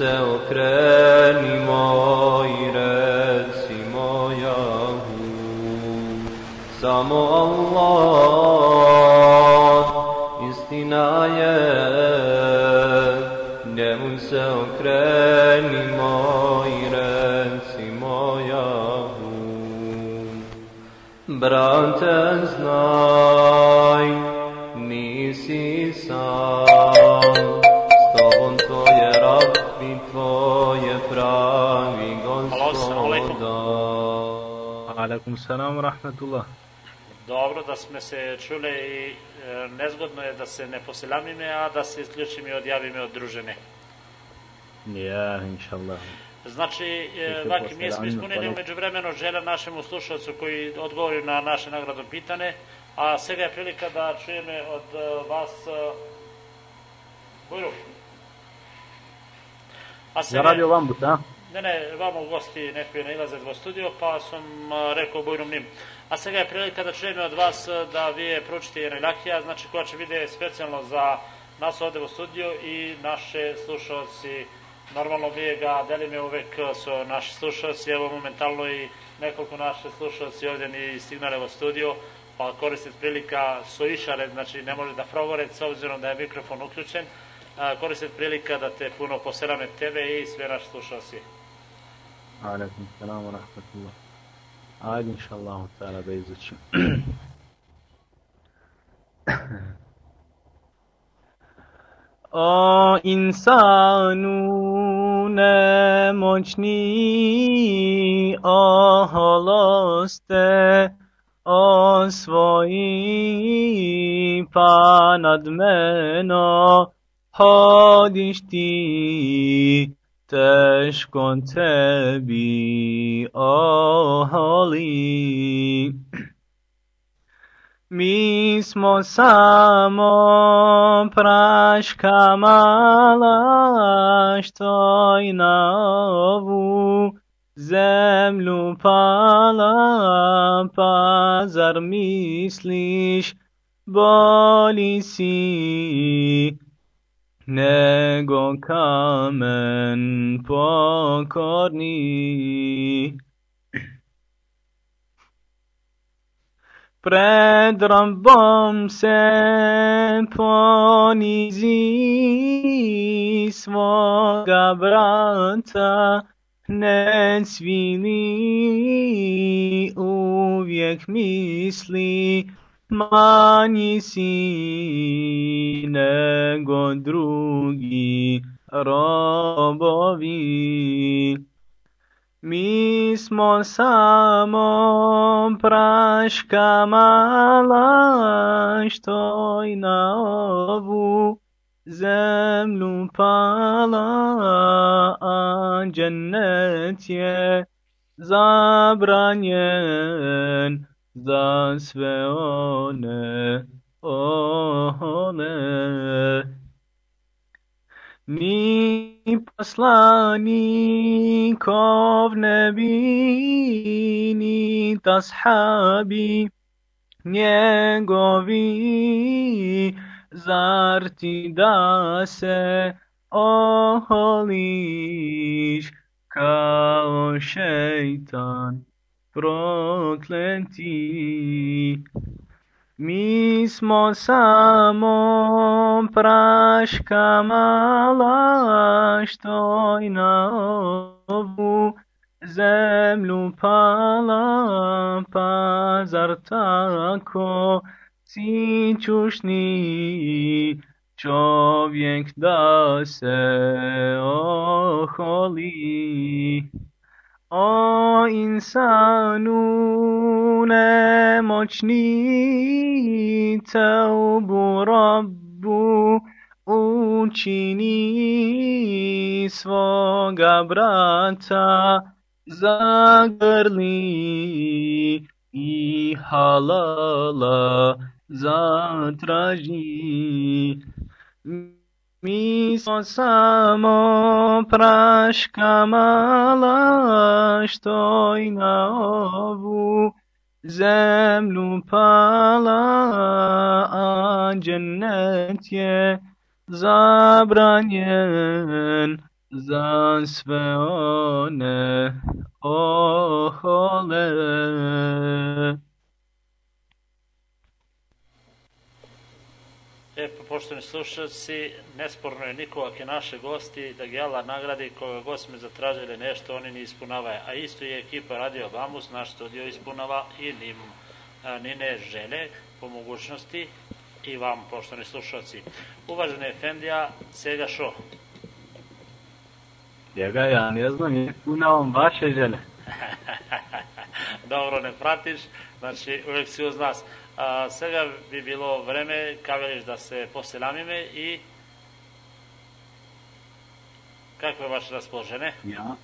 se okrenimo i recimo Jahu, samo Allah, istina je, njemu se okrenimo i recimo Jahu. Brate, alaikum salam wa rahmatullah. Dobro da smo se čuli i e, nezgodno je da se ne poselamime, a da se isključim i odjavime od družene. Ja, inša Allah. Znači, e, mi smo ispunili umeđu vremeno žele našemu slušalcu koji odgovori na naše nagradno pitane, a svega je prilika da čujeme od e, vas e, Buruk. Ja radio vam buta. Ne, ne, vamo gosti nekoj ne ilaze studio, pa sam rekao bojnom njim. A svega je prilika da čujem od vas da vi je pročite Jerelakija, znači koja će vide specijalno za nas ovde u studio i naše slušalci. Normalno mi je ga delime uvek su naši slušalci, evo momentalno i nekoliko naše slušalci ovde ni stignale u studio, pa koristiti prilika su išare, znači ne može da provore s obzirom da je mikrofon uključen. Koristiti prilika da te puno poselame tebe i sve naše slušalci. Alaikum salam wa rahmatullah. Ajde, inša Allah, ta'ala da izučim. O insanu nemoćni, oholoste, osvoji pa nad meno, تش کن تبی آهالی. میس مو سامو پراش کمالاش توی ناوو زملو پالا پازر میسلیش بولی سی nego kamen pokorni. Pred Rabbom se ponizi, svoga brata ne svili, uvijek misli manji si nego drugi robovi. Mi smo samo praška mala što i na ovu pala, a džennet je zabranjen za sve one one. Ni poslanikov ne bi, ni tashabi njegovi, zar ti da se oholiš kao šeitan prokleti. Mi smo samo praška mala što i na ovu zemlju pala, pa zar tako si čušni čovjek da se oholi. آ انسانون مچنی تو برب او چینی سو گبرانتا زاگرلی ای حالالا زاتراجی Mi smo samo praška mala što i na ovu zemlju pala, a džennet je zabranjen za sve one ohole. E, poštovani slušalci, nesporno je Nikola naše gosti, da Allah nagradi koga god smo zatražili nešto, oni ne ispunavaju. A isto je ekipa Radio Bamus, naš studio ispunava i nim, a, nine žele po mogućnosti i vam, poštovani slušalci. Uvaženi Efendija, Sega Šo. Njega ja ne znam, je punavam vaše žele. Dobro, ne pratiš, znači uvijek si uz nas a, svega bi bilo vreme, kaveliš da se poselamime i kako je vaš raspožene? Ja.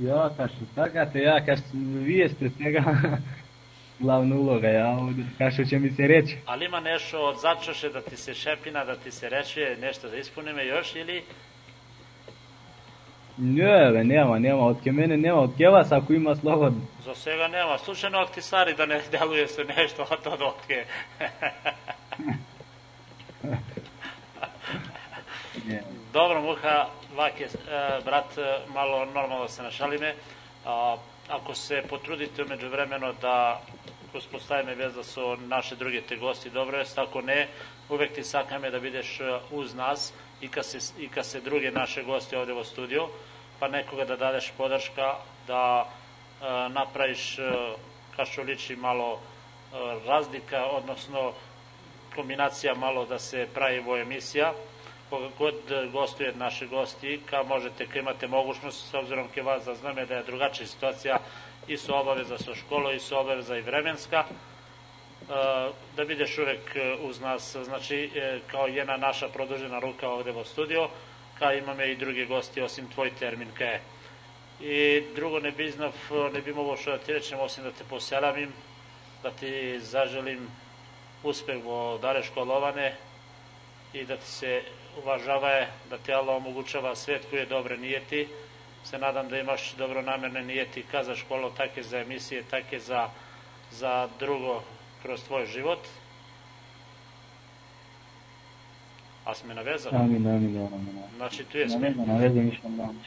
Ja, kažu, tako te ja, kažu, vi jeste svega glavna uloga, ja, ovdje, kažu, će mi se reći. Ali ima nešto od začoše da ti se šepina, da ti se reče nešto da ispunime još ili Njele, nema, nema, od mene nema, od ke vas ako ima slobodno. Za svega nema, slučajno ak ti da ne deluje se nešto, od to dok. Dobro, Muha, vake, je, e, brat, e, malo normalno se našalime. E, ako se potrudite umeđu vremeno da uspostavime vez da su naše druge te gosti, dobro je, ako ne, uvek ti sakame da videš uz nas, i kad se, i kad se druge naše goste ovde u studiju, pa nekoga da dadeš podrška, da e, napraviš, e, kao liči, malo e, razlika, odnosno kombinacija malo da se pravi vo emisija, koga god gostuje naše gosti, ka možete, ka imate mogućnost, s obzirom ke vas da zname da je drugačija situacija i su obaveza sa školo i su obaveza i vremenska, Eh, da vidiš uvek eh, uz nas, znači eh, kao jedna naša produžena ruka ovde u studio, kao imame i drugi gosti osim tvoj termin ka je. I drugo ne bi znav, ne bi mogo što da ti rečem osim da te poselamim, da ti zaželim uspeh u dare školovane i da ti se uvažava da ti Allah omogućava svet koje dobre nijeti. Se nadam da imaš dobro namerne nijeti ka za školu, take za emisije, take za, za drugo kroz tvoj život. A sme navezali? Amin, amin, amin. Znači, tu je sme.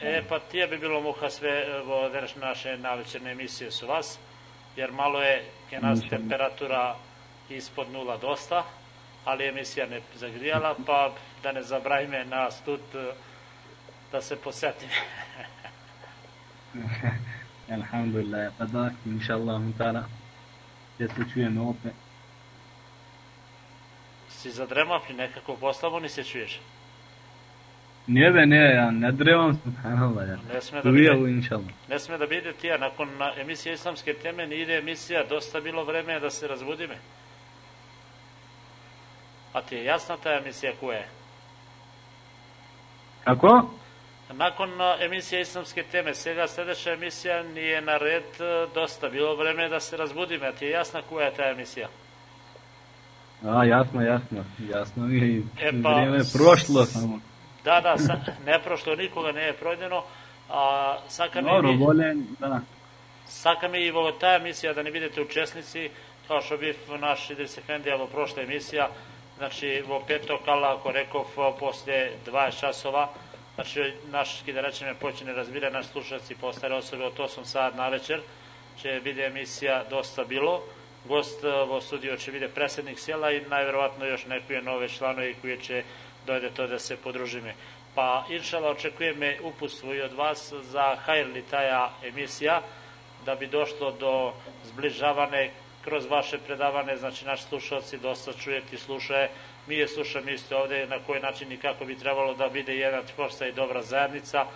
E, pa tije bi bilo muha sve vo današnje naše navečerne emisije su vas, jer malo je ke nas temperatura ispod nula dosta, ali emisija ne zagrijala, pa da ne zabrajme na stud eh, da se posjetim. Alhamdulillah, pa da, inša Allah, ta'ala, Ќе се чуеме опе. Си задремав ли некако послабо ни се чуеш? Не бе, не, ја не древам субханала, ја. Не сме да биде, иншалла. Не сме да биде тија, након на емисија Исламске теме не иде емисија, доста било време да се разбудиме. А ти е јасна таа емисија која е? Како? Nakon emisije islamske teme, svega sljedeća emisija nije na red, dosta bilo vreme da se razbudime, a ti je jasna koja je ta emisija? A, jasno, jasno, jasno mi je E, pa, vrijeme je prošlo samo. Da, da, sa, ne prošlo nikoga, ne je projdeno, a saka mi Dobro, bolje, da. Saka mi i ovo ta emisija da ne vidite učesnici, kao što bi naš Idris Efendi, evo prošla emisija, znači vo petok, Allah, ako rekov, posle 20 časova, znači naš, da rečeme, počne razbire naš slušalci postare osobe od 8 sat na večer, će biti emisija dosta bilo. Gost eh, vo studio će biti predsjednik sjela i najverovatno još nekuje nove članovi koji će dojde to da se podružime. Pa, inšala, očekujem me uputstvo i od vas za hajrli taja emisija, da bi došlo do zbližavane kroz vaše predavane, znači naši slušalci dosta čujeti, slušaje, mi je slušam isto ovde na koji način i kako bi trebalo da bude jedan prosta i dobra zajednica.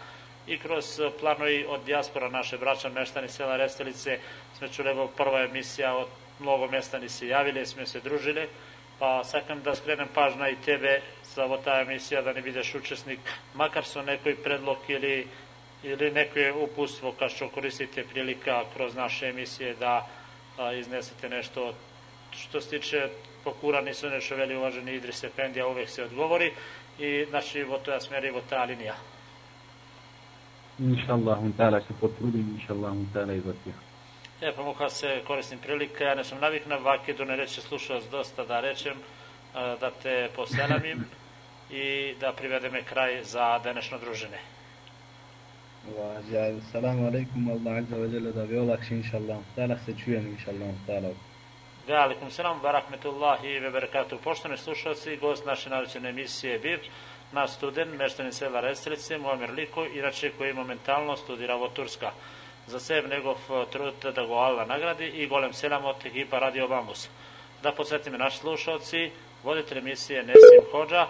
I kroz e, planovi od dijaspora naše braća meštani sela Restelice smo čuli evo prva emisija od mnogo meštani se javili, smo se družili, pa sakam da skrenem pažnja i tebe za ovo ta emisija da ne budeš učesnik, makar su nekoj predlog ili ili neko upustvo kad što koristite prilika kroz naše emisije da a, iznesete nešto što se tiče pokurani su nešto veli uvaženi Idris Efendija uvek se odgovori i znači vo to ja smjer i vo ta linija. Inša Allah, ta'ala se potrudim, inša Allah, ta'ala i zatija. E, pa muha se koristim prilike, ja ne sam navikna vake do ne reće slušao dosta da rečem, da te poselamim i da privedem je kraj za današnjo druženje. Ja, salamu alaikum, Allah azza wa jalla, da bi olakši, inša Allah, ta'ala se čujem, inša Allah, ta'ala. Velikum selam, barakmetullahi ve berekatu. Poštovani slušalci, gost naše naređene emisije BIV, naš student, meštanin sela Restrice, Muamir Liko, inače koji momentalno studira u Turska. Za sebe njegov e, trud da go Allah nagradi i golem selam od ekipa Radio Bambus. Da podsjetime naši slušalci, voditelj emisije Nesim Hođa,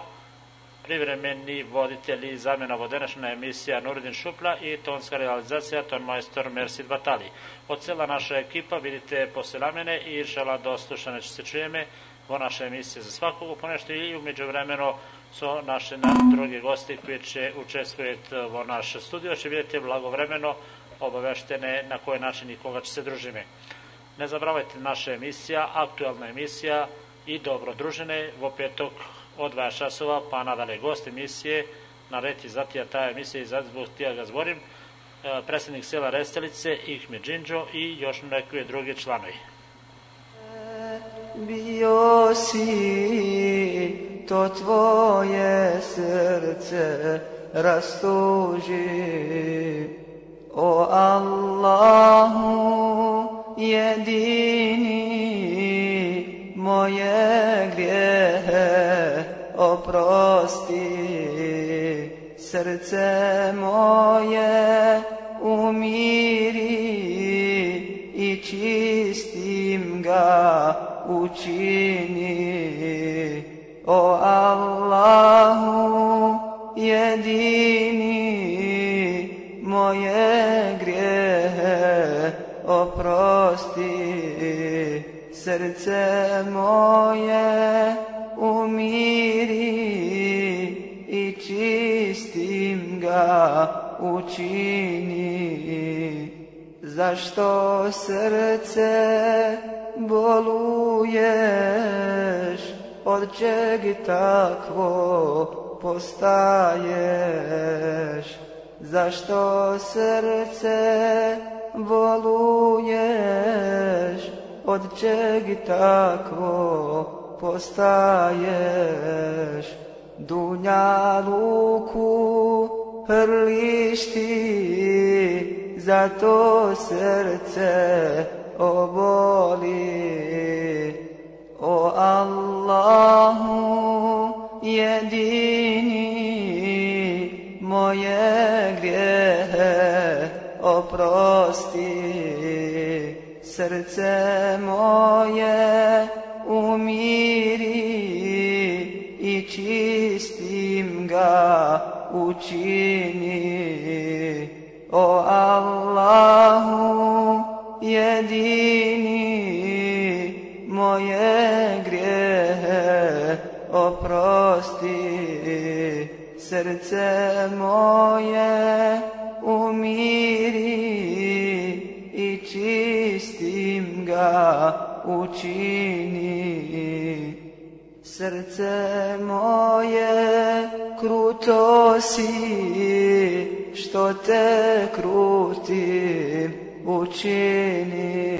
privremeni voditelj i zamjena vodenašna emisija Nurdin Šupla i tonska realizacija ton majstor Mersid Batali. Od cela naša ekipa vidite poselamene i inšala do slušane će se čujeme vo naše emisije za svakog ponešto i umeđu vremeno su naše na, drugi gosti koji će učestvujeti vo naše studio, će vidjeti blagovremeno obaveštene na koje način i koga će se družime. Ne zabravajte naša emisija, aktualna emisija i dobro družene vo petok od 20 časova pa nadalje gost emisije na reti zatija ta emisija i zato zbog tija ga zvorim e, predsjednik sela Restelice Ihme Džinđo i još neke drugi članovi. E, bio si, to tvoje srce rastuži. O Allahu jedini, moje grijehe oprosti. Srce moje umiri i čistim ga učini. O Allahu jedini, moje grijehe oprosti. Srce moje umiri i čistim ga učini. Zašto srce boluješ, od čeg takvo postaješ? Zašto srce boluješ, od čeg takvo postaješ? Dunja luku hrliš ti, zato srce oboli. O Allahu jedini moje grijehe oprosti srce moje umiri i čistim ga učini. O Allahu jedini moje grijehe oprosti. Srce moje umiri i čistim ga učini. Srce moje kruto si što te krutim učini.